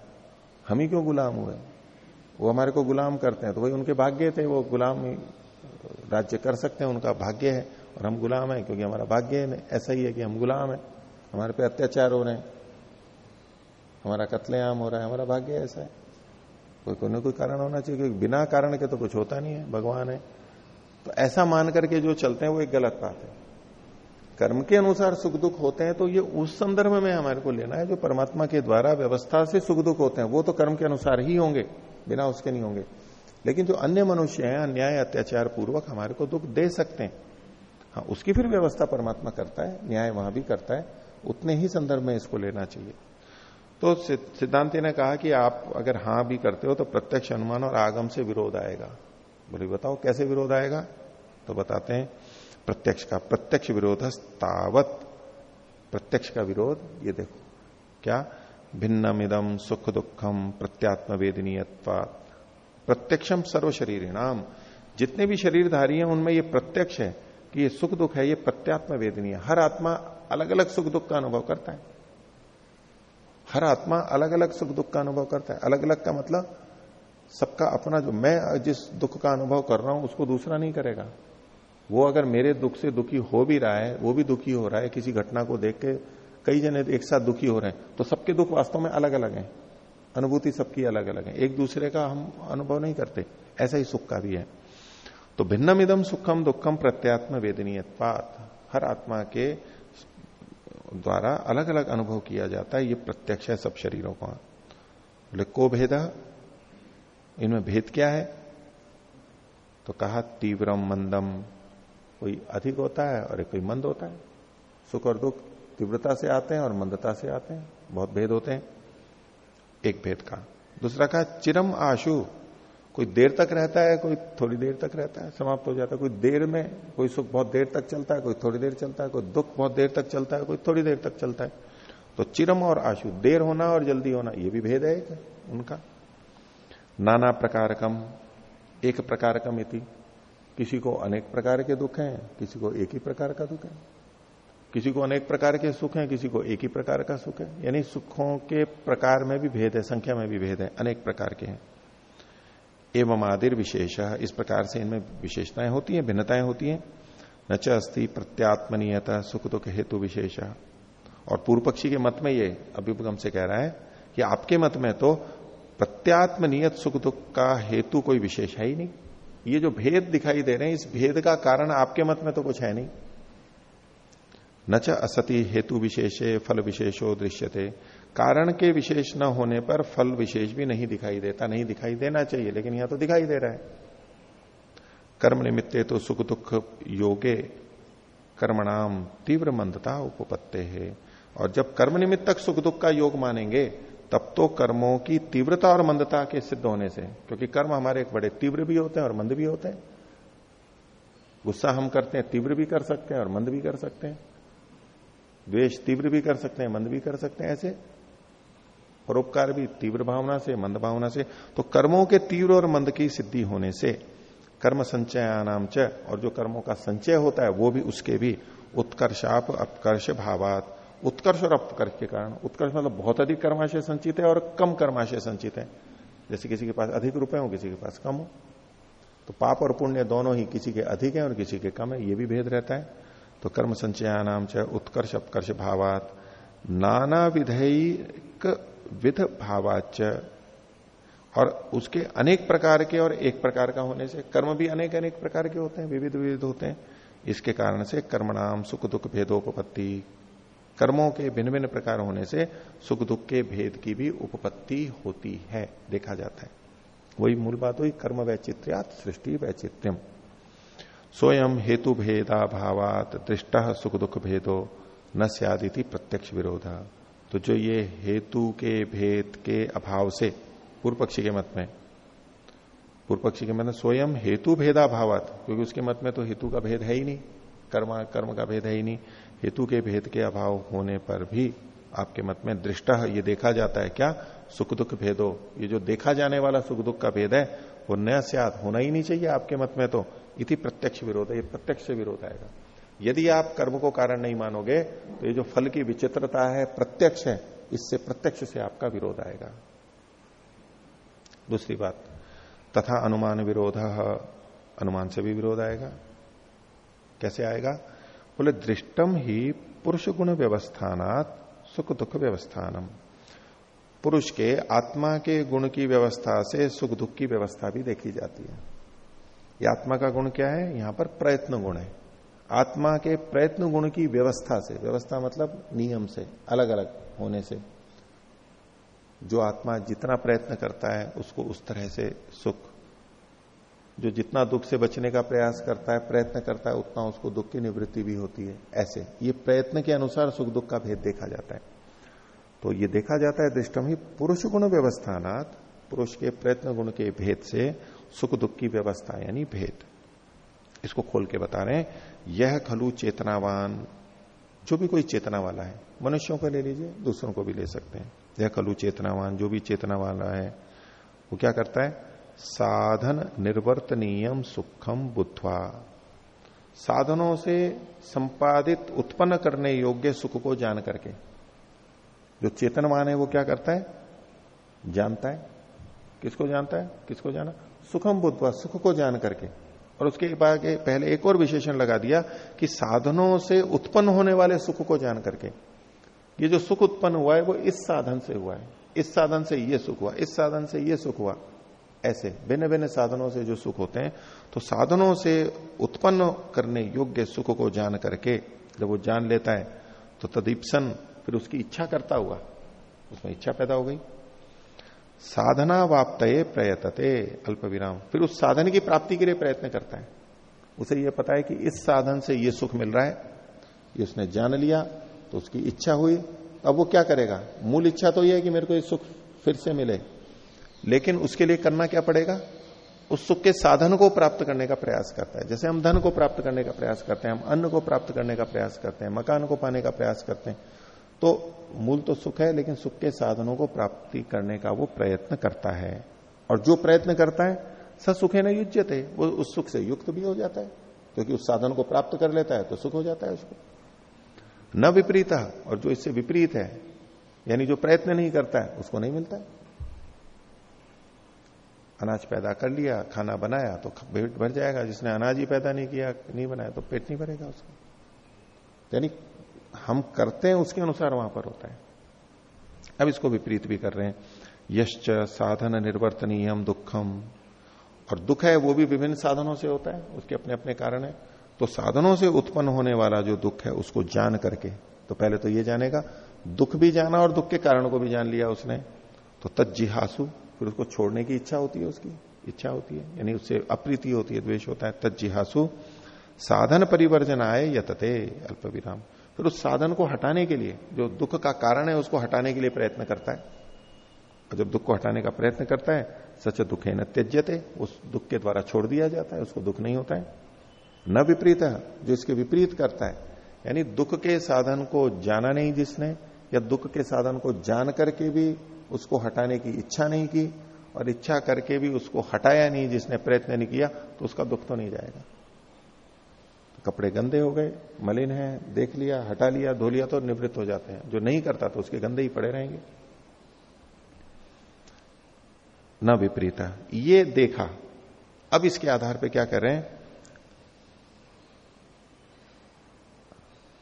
हम ही क्यों गुलाम हुए? वो हमारे को गुलाम करते हैं तो वही उनके भाग्य थे, वो गुलाम राज्य कर सकते हैं, उनका भाग्य है, और हम गुलाम है, क्योंकि हमारा भाग्य ऐसा ही है कि हम गुलाम है, हमारे पे अत्याचार हो रहे हैं। हमारा कत्लेआम हो रहा है, हमारा भाग्य ऐसा है। कोई कोई ना कोई कारण होना चाहिए, क्योंकि बिना कारण के तो कुछ होता नहीं है, भगवान है। तो ऐसा मान करके जो चलते हैं, वो एक गलत बात है। कर्म के अनुसार सुख दुख होते हैं तो ये उस संदर्भ में हमारे को लेना है जो परमात्मा के द्वारा व्यवस्था से सुख दुख होते हैं। वो तो कर्म के अनुसार ही होंगे, बिना उसके नहीं होंगे। लेकिन जो अन्य मनुष्य हैं, अन्याय, अत्याचार पूर्वक हमारे को दुख दे सकते हैं। हाँ उसकी फिर व्यवस्था परमात्मा करता है, न्याय वहाँ भी करता है। उतने ही संदर्भ में इसको लेना चाहिए। तो सिद्धांति ने कहा कि आप अगर हाँ भी करते हो तो प्रत्यक्ष अनुमान और आगम से विरोध आएगा। बोले बताओ, कैसे विरोध आएगा? तो बताते हैं, प्रत्यक्ष का, प्रत्यक्ष विरोध तावत। प्रत्यक्ष का विरोध, ये देखो, क्या? भिन्नम इदम सुख दुखम प्रत्यात्म वेदनीयत्वात प्रत्यक्षम सर्व शरीर नाम जितने भी शरीरधारी हैं, उनमें ये प्रत्यक्ष है कि ये सुख दुख है, ये प्रत्यात्म वेदनीय हर आत्मा अलग अलग सुख दुख का अनुभव करता है। हर आत्मा अलग अलग सुख दुख का अनुभव करता है। अलग अलग का मतलब सबका अपना जो मैं जिस दुख का अनुभव कर रहा हूँ, उसको दूसरा नहीं करेगा। वो अगर मेरे दुख से दुखी हो भी रहा है, वो भी दुखी हो रहा है, किसी घटना को देख के कई जने एक साथ दुखी हो रहे हैं तो सबके दुख वास्तव में अलग अलग हैं। अनुभूति सबकी अलग अलग है। एक दूसरे का हम अनुभव नहीं करते। ऐसा ही सुख का भी है। तो भिन्नम इदम सुखम दुखम प्रत्यात्म वेदनीय हर आत्मा के द्वारा अलग अलग अनुभव किया जाता है, ये प्रत्यक्ष है सब शरीरों का। बोले, को भेद? इनमें भेद क्या है? तो कहा, तीव्रम मंदम। कोई अधिक होता है और एक कोई मंद होता है। सुख और दुख तीव्रता से आते हैं और मंदता से आते हैं। बहुत भेद होते हैं। एक भेद का। दूसरा कहा, चिरम आशु। कोई देर तक रहता है, कोई थोड़ी देर तक रहता है, समाप्त हो जाता है। कोई देर में कोई सुख बहुत देर तक चलता है, कोई थोड़ी देर चलता है, कोई दुख बहुत देर तक चलता है, कोई थोड़ी देर तक चलता है। तो चिरम और आशु, देर होना और जल्दी होना, ये भी भेद है उनका। नाना प्रकार कम, एक प्रकार कम इति। किसी को अनेक प्रकार के दुख हैं, किसी को एक ही प्रकार का दुख है। किसी को अनेक प्रकार के सुख हैं, किसी को एक ही प्रकार का सुख है। यानी सुखों के प्रकार में भी भेद है, संख्या में भी भेद है, अनेक प्रकार के हैं। एवं आदिर विशेष इस प्रकार से इनमें विशेषताएँ होती हैं, भिन्नताएँ होती हैं। न च अस्थि प्रत्यात्मनीयता, सुख दुख हेतु विशेष। और पूर्व पक्षी के मत में ये अभ्युपगम से कह रहा है कि आपके मत में तो प्रत्यात्मनियत, सुख दुख का हेतु कोई विशेष है ही नहीं। ये जो भेद दिखाई दे रहे हैं, इस भेद का कारण आपके मत में तो कुछ है नहीं। न च असति हेतु विशेषे, फल विशेषो दृश्यते। कारण के विशेष न होने पर फल विशेष भी नहीं दिखाई देता, नहीं दिखाई देना चाहिए, लेकिन यहाँ तो दिखाई दे रहा है। कर्म निमित्ते तो सुख दुख योगे, कर्मणाम तीव्र मंदता उपपत्ते है। और जब कर्म निमित्त तक सुख दुख का योग मानेंगे, तब तो कर्मों की तीव्रता और मंदता के सिद्ध होने से, क्योंकि कर्म हमारे एक बड़े तीव्र भी होते हैं और मंद भी होते हैं। गुस्सा हम करते हैं, तीव्र भी कर सकते हैं और मंद भी कर सकते हैं। द्वेष तीव्र भी कर सकते हैं, मंद भी कर सकते हैं, ऐसे परोपकार भी तीव्र भावना से, मंद भावना से तो कर्मों के तीव्र और मंद की सिद्धि होने से, कर्म संचय नाम च, और जो कर्मों का संचय होता है, वो भी उसके भी उत्कर्षाप, अपकर्ष भावात। उत्कर्ष और अपकर्ष के कारण, उत्कर्ष मतलब बहुत अधिक कर्माशय संचित है और कम कर्माशय संचित है। जैसे किसी के पास अधिक रुपए हो किसी के पास कम हो। तो पाप और पुण्य दोनों ही किसी के अधिक है और किसी के कम है, ये भी भेद रहता है। तो कर्म संचय नाम च, उत्कर्ष, अपकर्ष भावात। नाना विधेयक विध भावाच और उसके अनेक प्रकार के और एक प्रकार का होने से कर्म भी अनेक अनेक प्रकार के होते हैं, विविध विविध होते हैं। इसके कारण से कर्मणाम, सुख दुख भेदोपत्ति कर्मों के भिन्न भिन्न प्रकार होने से सुख दुख के भेद की भी उपपत्ति होती है, देखा जाता है। वही मूल बात हुई, कर्म वैचित्र्यात सृष्टि वैचित्र्यम। स्वयं हेतु भेदा भावात दृष्ट सुख दुख भेदो, न सियादिति प्रत्यक्ष विरोध। तो जो ये हेतु के भेद के अभाव से पूर्व पक्षी के मत में पूर्व पक्षी के मत में स्वयं हेतु भेदा भावात क्योंकि उसके मत में तो हेतु का भेद है ही नहीं, कर्म कर्म का भेद है ही नहीं, हेतु के भेद के अभाव होने पर भी आपके मत में दृष्ट ये देखा जाता है क्या? सुख दुख भेदो। ये जो देखा जाने वाला सुख दुख का भेद है, वो नया होना ही नहीं चाहिए आपके मत में तो। इति प्रत्यक्ष विरोध है, ये प्रत्यक्ष विरोध आएगा। यदि आप कर्म को कारण नहीं मानोगे तो ये जो फल की विचित्रता है, प्रत्यक्ष है, इससे प्रत्यक्ष से आपका विरोध आएगा। दूसरी बात, तथा अनुमान विरोध, अनुमान से भी विरोध आएगा। कैसे आएगा? बोले दृष्टम ही पुरुष गुण व्यवस्थानात सुख दुख व्यवस्थानम। पुरुष के आत्मा के गुण की व्यवस्था से सुख दुख की व्यवस्था भी देखी जाती है। ये आत्मा का गुण क्या है? यहाँ पर प्रयत्न गुण है। आत्मा के प्रयत्न गुण की व्यवस्था से, व्यवस्था मतलब नियम से अलग अलग होने से, जो आत्मा जितना प्रयत्न करता है, उसको उस तरह से सुख, जो जितना दुख से बचने का प्रयास करता है, प्रयत्न करता है, उतना उसको दुख की निवृत्ति भी होती है, ऐसे। ये प्रयत्न के अनुसार सुख दुख का भेद देखा जाता है। तो ये देखा जाता है दृष्टम ही पुरुष गुण व्यवस्थानात, पुरुष के प्रयत्न गुण के भेद से सुख दुख की व्यवस्था, यानी भेद। इसको खोल के बता रहे हैं। यह खलु चेतनावान, जो भी कोई चेतना वाला है, मनुष्यों को ले लीजिए, दूसरों को भी ले सकते हैं। यह खलु चेतनावान, जो भी चेतना वाला है, वो क्या करता है? साधन निर्वर्तनीयम सुखम बुद्धवा। साधनों से संपादित, उत्पन्न करने योग्य सुख को जान करके, जो चेतनवान है, वो क्या करता है? जानता है। किसको जानता है? किसको जाना? सुखम बुद्धवा, सुख को जान करके। और उसके बाद पहले एक और विशेषण लगा दिया कि साधनों से उत्पन्न होने वाले सुख को जान करके। ये जो सुख उत्पन्न हुआ है, वो इस साधन से हुआ है। इस साधन से ये सुख हुआ, इस साधन से ये सुख हुआ। ऐसे भिन्न भिन्न साधनों से जो सुख होते हैं तो साधनों से उत्पन्न करने योग्य सुख को जान करके, जब वो जान लेता है तो तदीपसन फिर उसकी इच्छा करता हुआ, उसमें इच्छा पैदा हो गई। साधना वाप्त प्रयतते अल्प विराम फिर उस साधन की प्राप्ति के लिए प्रयत्न करता है। उसे यह पता है कि इस साधन से ये सुख मिल रहा है, ये उसने जान लिया तो उसकी इच्छा हुई। अब वो क्या करेगा? मूल इच्छा तो यह है कि मेरे को ये सुख फिर से मिले। लेकिन उसके लिए करना क्या पड़ेगा? उस सुख के साधन को प्राप्त करने का प्रयास करता है। जैसे हम धन को प्राप्त करने का प्रयास करते हैं, हम अन्न को प्राप्त करने का प्रयास करते हैं, मकान को पाने का प्रयास करते हैं तो मूल तो सुख है, लेकिन सुख के साधनों को प्राप्ति करने का वो प्रयत्न करता है। और जो प्रयत्न करता है स सुखे न युजते वो उस सुख से युक्त भी हो जाता है। क्योंकि उस साधन को प्राप्त कर लेता है तो सुख हो जाता है उसको। न विपरीत, और जो इससे विपरीत है, यानी जो प्रयत्न नहीं करता है, उसको नहीं मिलता है। अनाज पैदा कर लिया, खाना बनाया तो पेट भर जाएगा। जिसने अनाज ही पैदा नहीं किया, नहीं बनाया तो पेट नहीं भरेगा उसका। यानी हम करते हैं, उसके अनुसार वहाँ पर होता है। अब इसको विपरीत भी कर रहे हैं। यश्च साधन निर्वर्तनीयम दुखम। और दुख है, वो भी विभिन्न साधनों से होता है, उसके अपने अपने कारण है। तो साधनों से उत्पन्न होने वाला जो दुख है, उसको जान करके। तो पहले तो ये जानेगा, दुख भी जाना और दुख के कारण को भी जान लिया उसने। तो तज्जिहासु, फिर उसको छोड़ने की इच्छा होती है उसकी। इच्छा होती है, यानी उससे अप्रीति होती है, द्वेष होता है। तज्जिहासु, साधन परिवर्जन आए यतते अल्प विराम फिर उस साधन को हटाने के लिए, जो दुख का कारण है, उसको हटाने के लिए प्रयत्न करता है। और जब दुख को हटाने का प्रयत्न करता है, सच दुखे न त्यजते उस दुख के द्वारा छोड़ दिया जाता है, उसको दुख नहीं होता है। न विपरीत जो इसके विपरीत करता है। यानी दुख के साधन को जाना नहीं जिसने, या दुख के साधन को जान करके भी उसको हटाने की इच्छा नहीं की, और इच्छा करके भी उसको हटाया नहीं जिसने प्रयत्न नहीं किया तो उसका दुख तो नहीं जाएगा। कपड़े गंदे हो गए, मलिन है, देख लिया, हटा लिया, धो लिया तो निवृत्त हो जाते हैं। जो नहीं करता तो उसके गंदे ही पड़े रहेंगे। न विपरीता ये देखा। अब इसके आधार पर क्या कर रहे हैं?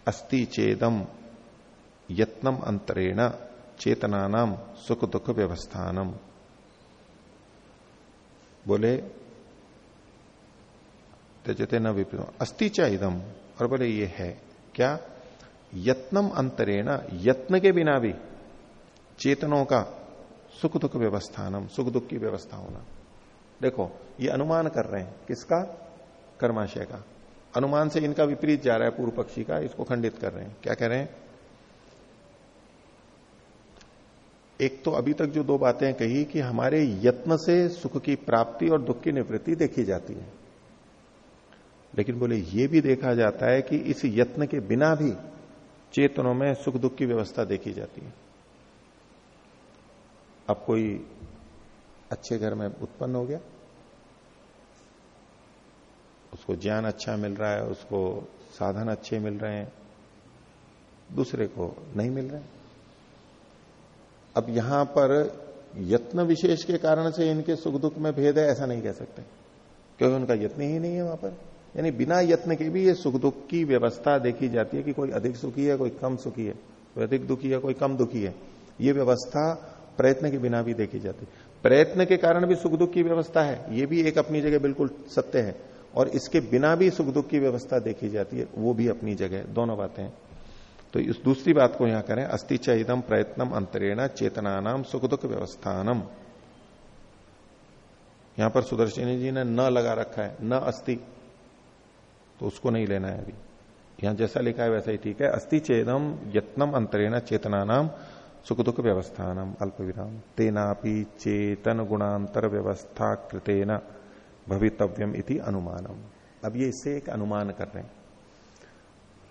अस्ति चेदम यत्नम अंतरेण चेतनानाम सुख दुख व्यवस्थानम। बोले त्यजते न विपरीत अस्ति चाहिदम और बोले, ये है। क्या? यत्नम अंतरेण, यत्न के बिना भी चेतनों का सुख दुख व्यवस्थानम सुख दुख की व्यवस्था होना। देखो, ये अनुमान कर रहे हैं। किसका? कर्माशय का। अनुमान से इनका विपरीत जा रहा है, पूर्व पक्षी का। इसको खंडित कर रहे हैं। क्या कह रहे हैं? एक तो अभी तक जो दो बातें कही कि हमारे यत्न से सुख की प्राप्ति और दुख की निवृत्ति देखी जाती है। लेकिन बोले, ये भी देखा जाता है कि इस यत्न के बिना भी चेतनों में सुख दुख की व्यवस्था देखी जाती है। अब कोई अच्छे घर में उत्पन्न हो गया, उसको ज्ञान अच्छा मिल रहा है, उसको साधन अच्छे मिल रहे हैं, दूसरे को नहीं मिल रहे अब यहाँ पर यत्न विशेष के कारण से इनके सुख दुख में भेद है, ऐसा नहीं कह सकते, क्योंकि उनका यत्न ही नहीं है वहाँ पर। यानी बिना यत्न के भी ये सुख दुख की व्यवस्था देखी जाती है कि कोई अधिक सुखी है, कोई कम सुखी है। कोई अधिक दुखी है, कोई कम दुखी है। ये व्यवस्था प्रयत्न के बिना भी देखी जाती है। प्रयत्न के कारण भी सुख दुख की व्यवस्था है। ये भी एक अपनी जगह बिल्कुल सत्य है। और इसके बिना भी सुख दुख की व्यवस्था देखी जाती है, वो भी अपनी जगह दोनों बातें हैं। तो इस दूसरी बात को यहाँ करें। अस्थि चैदम प्रयत्नम अंतरेणा चेतना नाम सुख दुख व्यवस्थानम। यहाँ पर सुदर्शनी जी ने न लगा रखा है, न अस्थि तो उसको नहीं लेना है अभी। यहाँ जैसा लिखा है वैसा ही ठीक है। अस्थि चेदम यत्नम अंतरेण चेतना नाम सुख दुख व्यवस्थानम अल्प विराम तेनापि चेतन गुणांतर व्यवस्था कृतेना भवितव्यम इति अनुमानम। अब ये इससे एक अनुमान कर रहे हैं।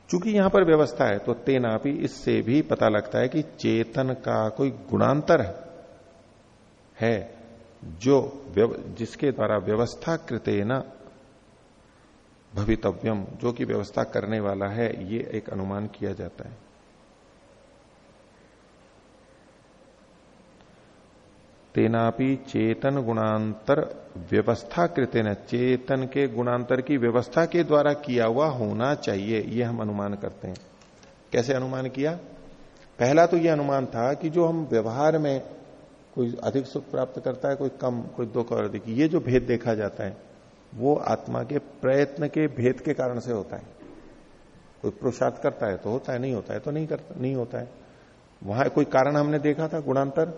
चूँकि यहाँ पर व्यवस्था है तो तेनापि इससे भी पता लगता है कि चेतन का कोई गुणांतर है जो जिसके द्वारा व्यवस्था कृतेना भवितव्यम, जो कि व्यवस्था करने वाला है, ये एक अनुमान किया जाता है। तेनापि चेतन गुणांतर व्यवस्था कृतेन, चेतन के गुणांतर की व्यवस्था के द्वारा किया हुआ होना चाहिए, ये हम अनुमान करते हैं। कैसे अनुमान किया? पहला तो यह अनुमान था कि जो हम व्यवहार में कोई अधिक सुख प्राप्त करता है, कोई कम, कोई दुख और अधिक, ये जो भेद देखा जाता है वो आत्मा के प्रयत्न के भेद के कारण से होता है। कोई पुरुषार्थ करता है तो होता है नहीं होता है तो नहीं करता नहीं होता है। वहाँ कोई कारण हमने देखा था गुणांतर?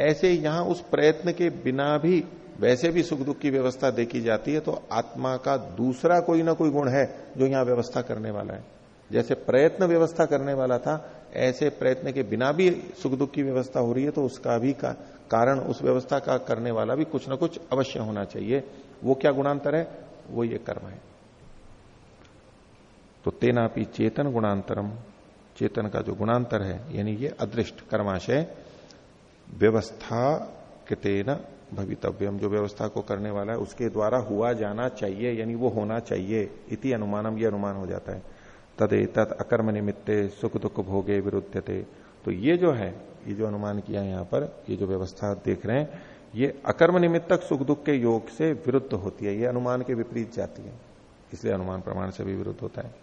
ऐसे यहाँ उस प्रयत्न के बिना भी वैसे भी सुख दुख की व्यवस्था देखी जाती है तो आत्मा का दूसरा कोई ना कोई गुण है जो यहाँ व्यवस्था करने वाला है। जैसे प्रयत्न व्यवस्था करने वाला था ऐसे प्रयत्न के बिना भी सुख दुख की व्यवस्था हो रही है तो उसका भी का, कारण उस व्यवस्था का करने वाला भी कुछ ना कुछ अवश्य होना चाहिए। वो क्या गुणांतर है? वो ये कर्म है। तो तेनापि चेतन गुणांतरम, चेतन का जो गुणांतर है, यानी ये अदृष्ट कर्माशय, व्यवस्था कितेन भवितव्यम, जो व्यवस्था को करने वाला है, उसके द्वारा हुआ जाना चाहिए, यानी वो होना चाहिए, इति अनुमानम, ये अनुमान हो जाता है। तदे तद अकर्म निमित्ते सुख दुख भोगे विरुद्धते तो ये जो है, ये जो अनुमान किया यहाँ पर, ये जो व्यवस्था देख रहे हैं ये अकर्म निमित्तक सुख दुख के योग से विरुद्ध होती है, ये अनुमान के विपरीत जाती है। इसलिए अनुमान प्रमाण से भी विरुद्ध होता है।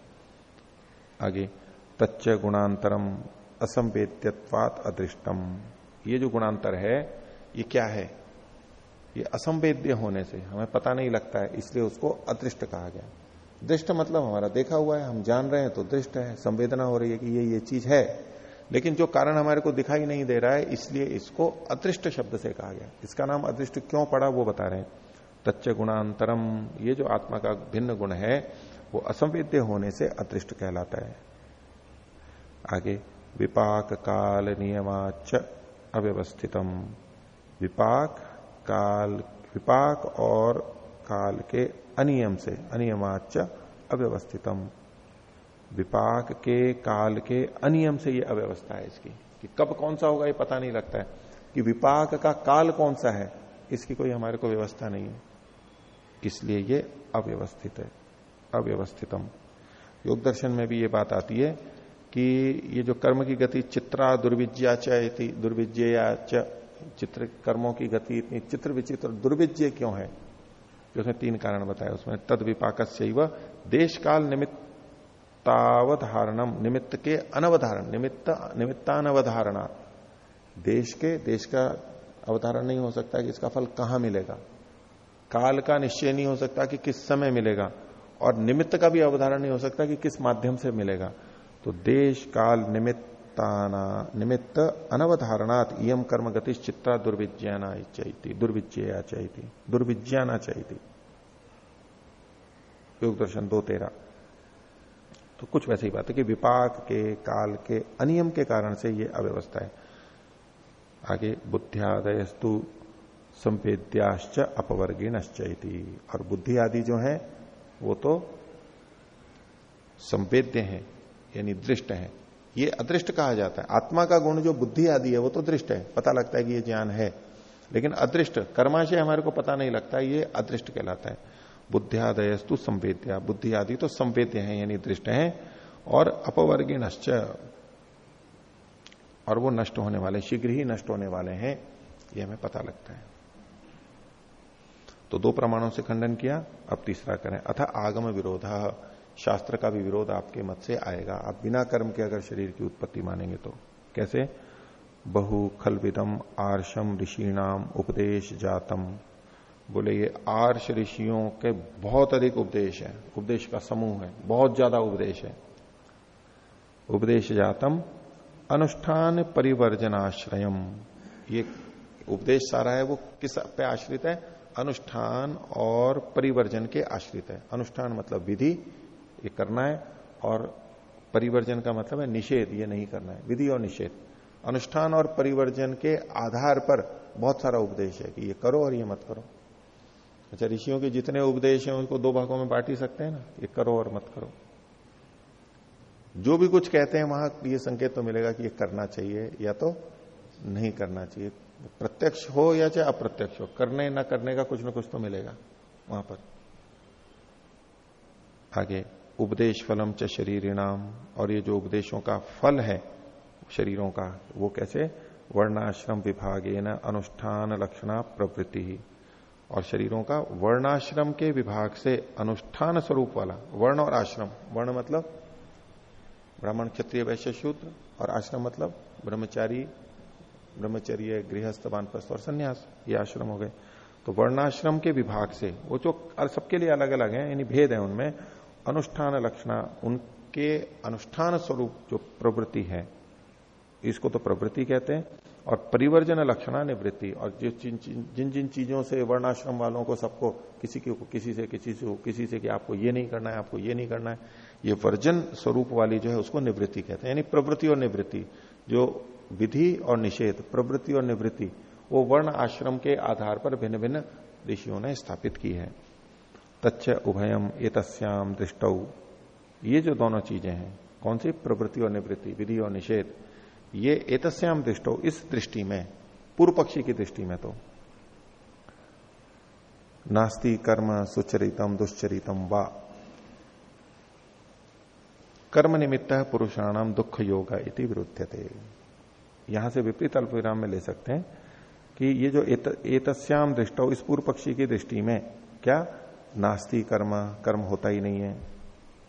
आगे, तच्च गुणांतरम असंवेद्यवात अदृष्टम। ये जो गुणांतर है, ये क्या है? ये असंवेद्य होने से, हमें पता नहीं लगता है, इसलिए उसको अदृष्ट कहा गया। दृष्ट मतलब हमारा देखा हुआ है, हम जान रहे हैं तो दृष्ट है, संवेदना हो रही है कि ये ये चीज़ है। लेकिन जो कारण हमारे को दिखाई नहीं दे रहा है, इसलिए इसको अदृष्ट शब्द से कहा गया। इसका नाम अदृष्ट क्यों पड़ा, वो बता रहे हैं। तच्च गुणांतरम, ये जो आत्मा का भिन्न गुण है, वो असंवेद्य होने से अदृष्ट कहलाता है। आगे, विपाक काल नियमाच अव्यवस्थितम। विपाक, काल, विपाक और काल के अनियम से अनियमाच अव्यवस्थितम। विपाक के, काल के अनियम से ये अव्यवस्था है इसकी, कि कब कौन सा होगा ये पता नहीं लगता है। कि विपाक का काल कौन सा है, इसकी कोई हमारे को व्यवस्था नहीं है। इसलिए ये अव्यवस्थित है, अव्यवस्थितम। योग दर्शन में भी ये बात आती है कि ये जो कर्म की गति चित्रा दुर्विज्या चि दुर्विज्या च, चित्र, कर्मों की गति इतनी चित्र विचित्र दुर्विज्य क्यों है? जो उसने तीन कारण बताया उसमें तद विपाक से देश काल निमित्तावधारणम, निमित्त के अनवधारण, निमित्त, निमित्तानवधारणा। देश के, देश का अवधारण नहीं हो सकता कि इसका फल कहाँ मिलेगा। काल का निश्चय नहीं हो सकता कि किस समय मिलेगा। और निमित्त का भी अवधारण नहीं हो सकता कि किस माध्यम से मिलेगा। तो देश, काल निमित्त निमित्त अनवधारणात इम कर्म गति दुर्विज्ञाना चाहिए दुर्विज्ञया चाहिए दुर्विज्ञाना चाहिए योग दर्शन दो तेरह तो कुछ वैसी बात है कि विपाक के, काल के, अनियम के कारण से ये अव्यवस्था है। आगे, बुद्धियादयस्तु संवेद्याश्च अपवर्गीणश्चैती और बुद्धि आदि जो है, वो तो संवेद्य है, यानी दृष्ट है। ये अदृष्ट कहा जाता है। आत्मा का गुण जो बुद्धि आदि है, वो तो दृष्ट है। पता लगता है कि ये ज्ञान है। लेकिन अदृष्ट, कर्माशय हमारे को पता नहीं लगता, ये अदृष्ट कहलाता है। बुद्धियादयस्तु संवेद्या। बुद्धि आदि तो संवेद्य है, यानी दृष्ट है, और अपवर्गीणश्च और वो नष्ट होने वाले, शीघ्र ही नष्ट होने वाले हैं ये हमें पता लगता है। तो दो प्रमाणों से खंडन किया, अब तीसरा करें। अथा आगम विरोध, शास्त्र का भी विरोध आपके मत से आएगा। आप बिना कर्म के अगर शरीर की उत्पत्ति मानेंगे तो। कैसे? बहु खलविदम आर्षम, ऋषिणाम, उपदेश जातम। बोले ये आर्ष ऋषियों के बहुत अधिक उपदेश है। उपदेश का समूह है। बहुत ज़्यादा उपदेश है। उपदेश जातम अनुष्ठान परिवर्जनाश्रयम। ये उपदेश सारा है, वो किस पे आश्रित है? अनुष्ठान और परिवर्जन के आश्रित है। अनुष्ठान मतलब विधि, ये करना है, और परिवर्जन का मतलब है निषेध, ये नहीं करना है। विधि और निषेध। अनुष्ठान और परिवर्जन के आधार पर बहुत सारा उपदेश है कि ये करो और ये मत करो। अच्छा ऋषियों के जितने उपदेश हैं, उनको दो भागों में बांट ही सकते हैं ना? ये करो और मत करो। जो भी कुछ कहते हैं, वहाँ ये संकेत तो मिलेगा कि ये करना चाहिए, या तो नहीं करना चाहिए। प्रत्यक्ष हो या चाहे अप्रत्यक्ष हो, करने ना करने का कुछ ना कुछ तो मिलेगा वहाँ पर। आगे, उपदेश फलम च शरीरिणाम, और ये जो उपदेशों का फल है, शरीरों का, वो कैसे? वर्णाश्रम विभागे न अनुष्ठान लक्षणा प्रवृत्ति। ही और शरीरों का वर्णाश्रम के विभाग से अनुष्ठान स्वरूप वाला, वर्ण और आश्रम। वर्ण मतलब ब्राह्मण क्षत्रिय वैश्य शूद्र और आश्रम मतलब ब्रह्मचारी, ब्रह्मचर्य, गृहस्थ, वानप्रस्थ और संन्यास। ये आश्रम हो गए। तो वर्णाश्रम के विभाग से, वो जो सबके लिए अलग अलग है, यानी भेद है उनमें, अनुष्ठान लक्षणा, उनके अनुष्ठान स्वरूप जो प्रवृत्ति है, इसको तो प्रवृत्ति कहते हैं। और परिवर्जन लक्षणा निवृत्ति और जो जिन जिन चीज़ों से वर्णाश्रम वालों को सबको किसी को किसी से किसी से किसी से कि आपको ये नहीं करना है, आपको ये नहीं करना है, ये वर्जन स्वरूप वाली जो है उसको निवृत्ति कहते हैं। यानी प्रवृत्ति और निवृत्ति, जो विधि और निषेध, प्रवृत्ति और निवृत्ति, वो वर्ण आश्रम के आधार पर भिन्न भिन्न ऋषियों ने स्थापित की है। तच्च उभयम एतस्याम दृष्ट। ये जो दोनों चीज़ें हैं, कौन सी? प्रवृत्ति और निवृत्ति, विधि और निषेध। ये एतस्याम दृष्टो इस दृष्टि में पूर्व पक्षी की दृष्टि में तो। नास्ति कर्म सुचरितम दुश्चरितम वा। कर्म निमित्त पुरुषाणाम दुख योग इति विरुद्ध थे यहाँ से विपरीत अल्प विराम में ले सकते हैं कि ये जो एत, एतस्याम दृष्टो इस पूर्व पक्षी की दृष्टि में क्या नास्ति कर्म कर्म होता ही नहीं है।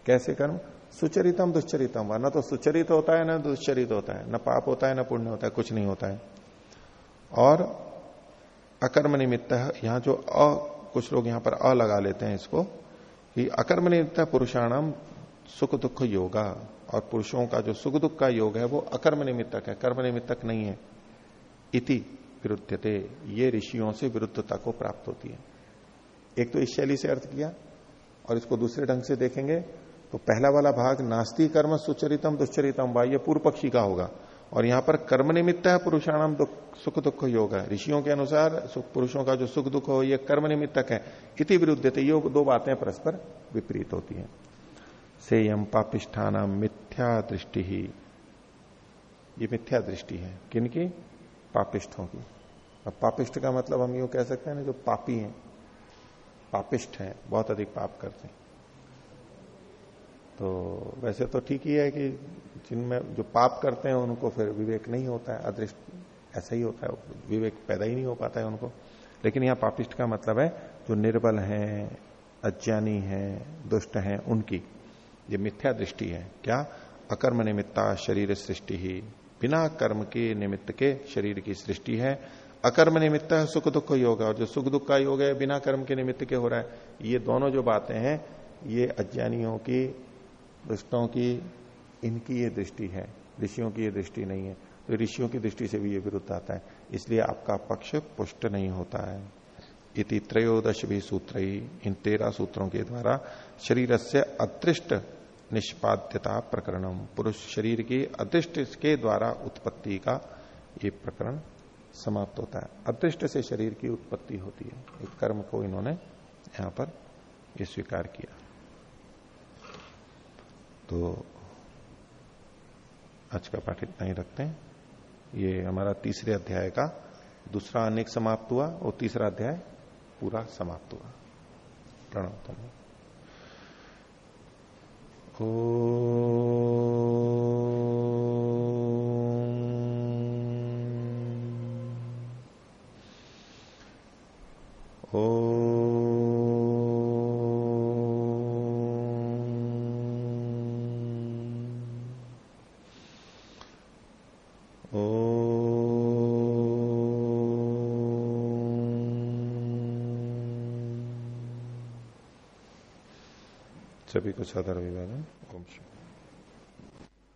कैसे कर्म? सुचरितम दुश्चरितम न तो सुचरित होता है, न दुश्चरित होता है, न पाप होता है, न पुण्य होता है, कुछ नहीं होता है। और अकर्म निमित्त यहाँ जो अ, कुछ लोग यहाँ पर अ लगा लेते हैं इसको, कि अकर्म निमित्त पुरुषाणाम सुख दुख योगा, और पुरुषों का जो सुख दुख का योग है, वो अकर्म निमित्तक है कर्म निमित्तक नहीं है। इति विरुद्धते ये ऋषियों से विरुद्धता को प्राप्त होती है। एक तो इस शैली से अर्थ किया, और इसको दूसरे ढंग से देखेंगे तो पहला वाला भाग, नास्ती कर्म सुचरितम दुश्चरितम वा यह पूर्व पक्षी का होगा। और यहाँ पर कर्म निमित्त है पुरुषाणाम सुख दुख योग है। ऋषियों के अनुसार पुरुषों का जो सुख दुख हो यह कर्म निमित्तक है। इति विरुद्ध योग दो बातें परस्पर विपरीत होती हैं। से यम पापिष्ठान मिथ्या दृष्टि ही। ये मिथ्या दृष्टि है। किनकी पापिष्ठों की। अब पापिष्ठ का मतलब हम यू कह सकते हैं ना, जो पापी हैं। पापिष्ठ हैं, बहुत अधिक पाप करते हैं। तो वैसे तो ठीक ही है कि जिनमें जो पाप करते हैं उनको फिर विवेक नहीं होता है, अदृष्ट ऐसा ही होता है, विवेक पैदा ही नहीं हो पाता है उनको। लेकिन यहाँ पापिष्ट का मतलब है, जो निर्बल हैं, अज्ञानी हैं, दुष्ट हैं, उनकी, ये मिथ्या दृष्टि है। क्या? अकर्म निमित्ता शरीर सृष्टि ही। बिना कर्म के निमित्त के शरीर की सृष्टि है। अकर्म निमित्त सुख दुख योग है, और जो सुख दुख का योग है, बिना कर्म के निमित्त के हो रहा है। ये दोनों जो बातें हैं, ये अज्ञानियों की दुष्टों की, इनकी ये दृष्टि है, ऋषियों की ये दृष्टि नहीं है तो ऋषियों की दृष्टि से भी ये विरुद्ध आता है। इसलिए आपका पक्ष पुष्ट नहीं होता है। इति त्रयोदश भी सूत्र ही इन तेरह सूत्रों के द्वारा शरीर से अदृष्ट निष्पाद्यता प्रकरणम पुरुष शरीर की अदृष्ट के द्वारा उत्पत्ति का ये प्रकरण समाप्त होता है। अदृष्ट से शरीर की उत्पत्ति होती है। एक कर्म को इन्होंने यहाँ पर ये स्वीकार किया। तो आज का पाठ इतना ही रखते हैं। ये हमारा तीसरे अध्याय का दूसरा अनेक समाप्त हुआ और तीसरा अध्याय पूरा समाप्त हुआ। प्रणव ओ ओ सभी को साधारण अभिवादन।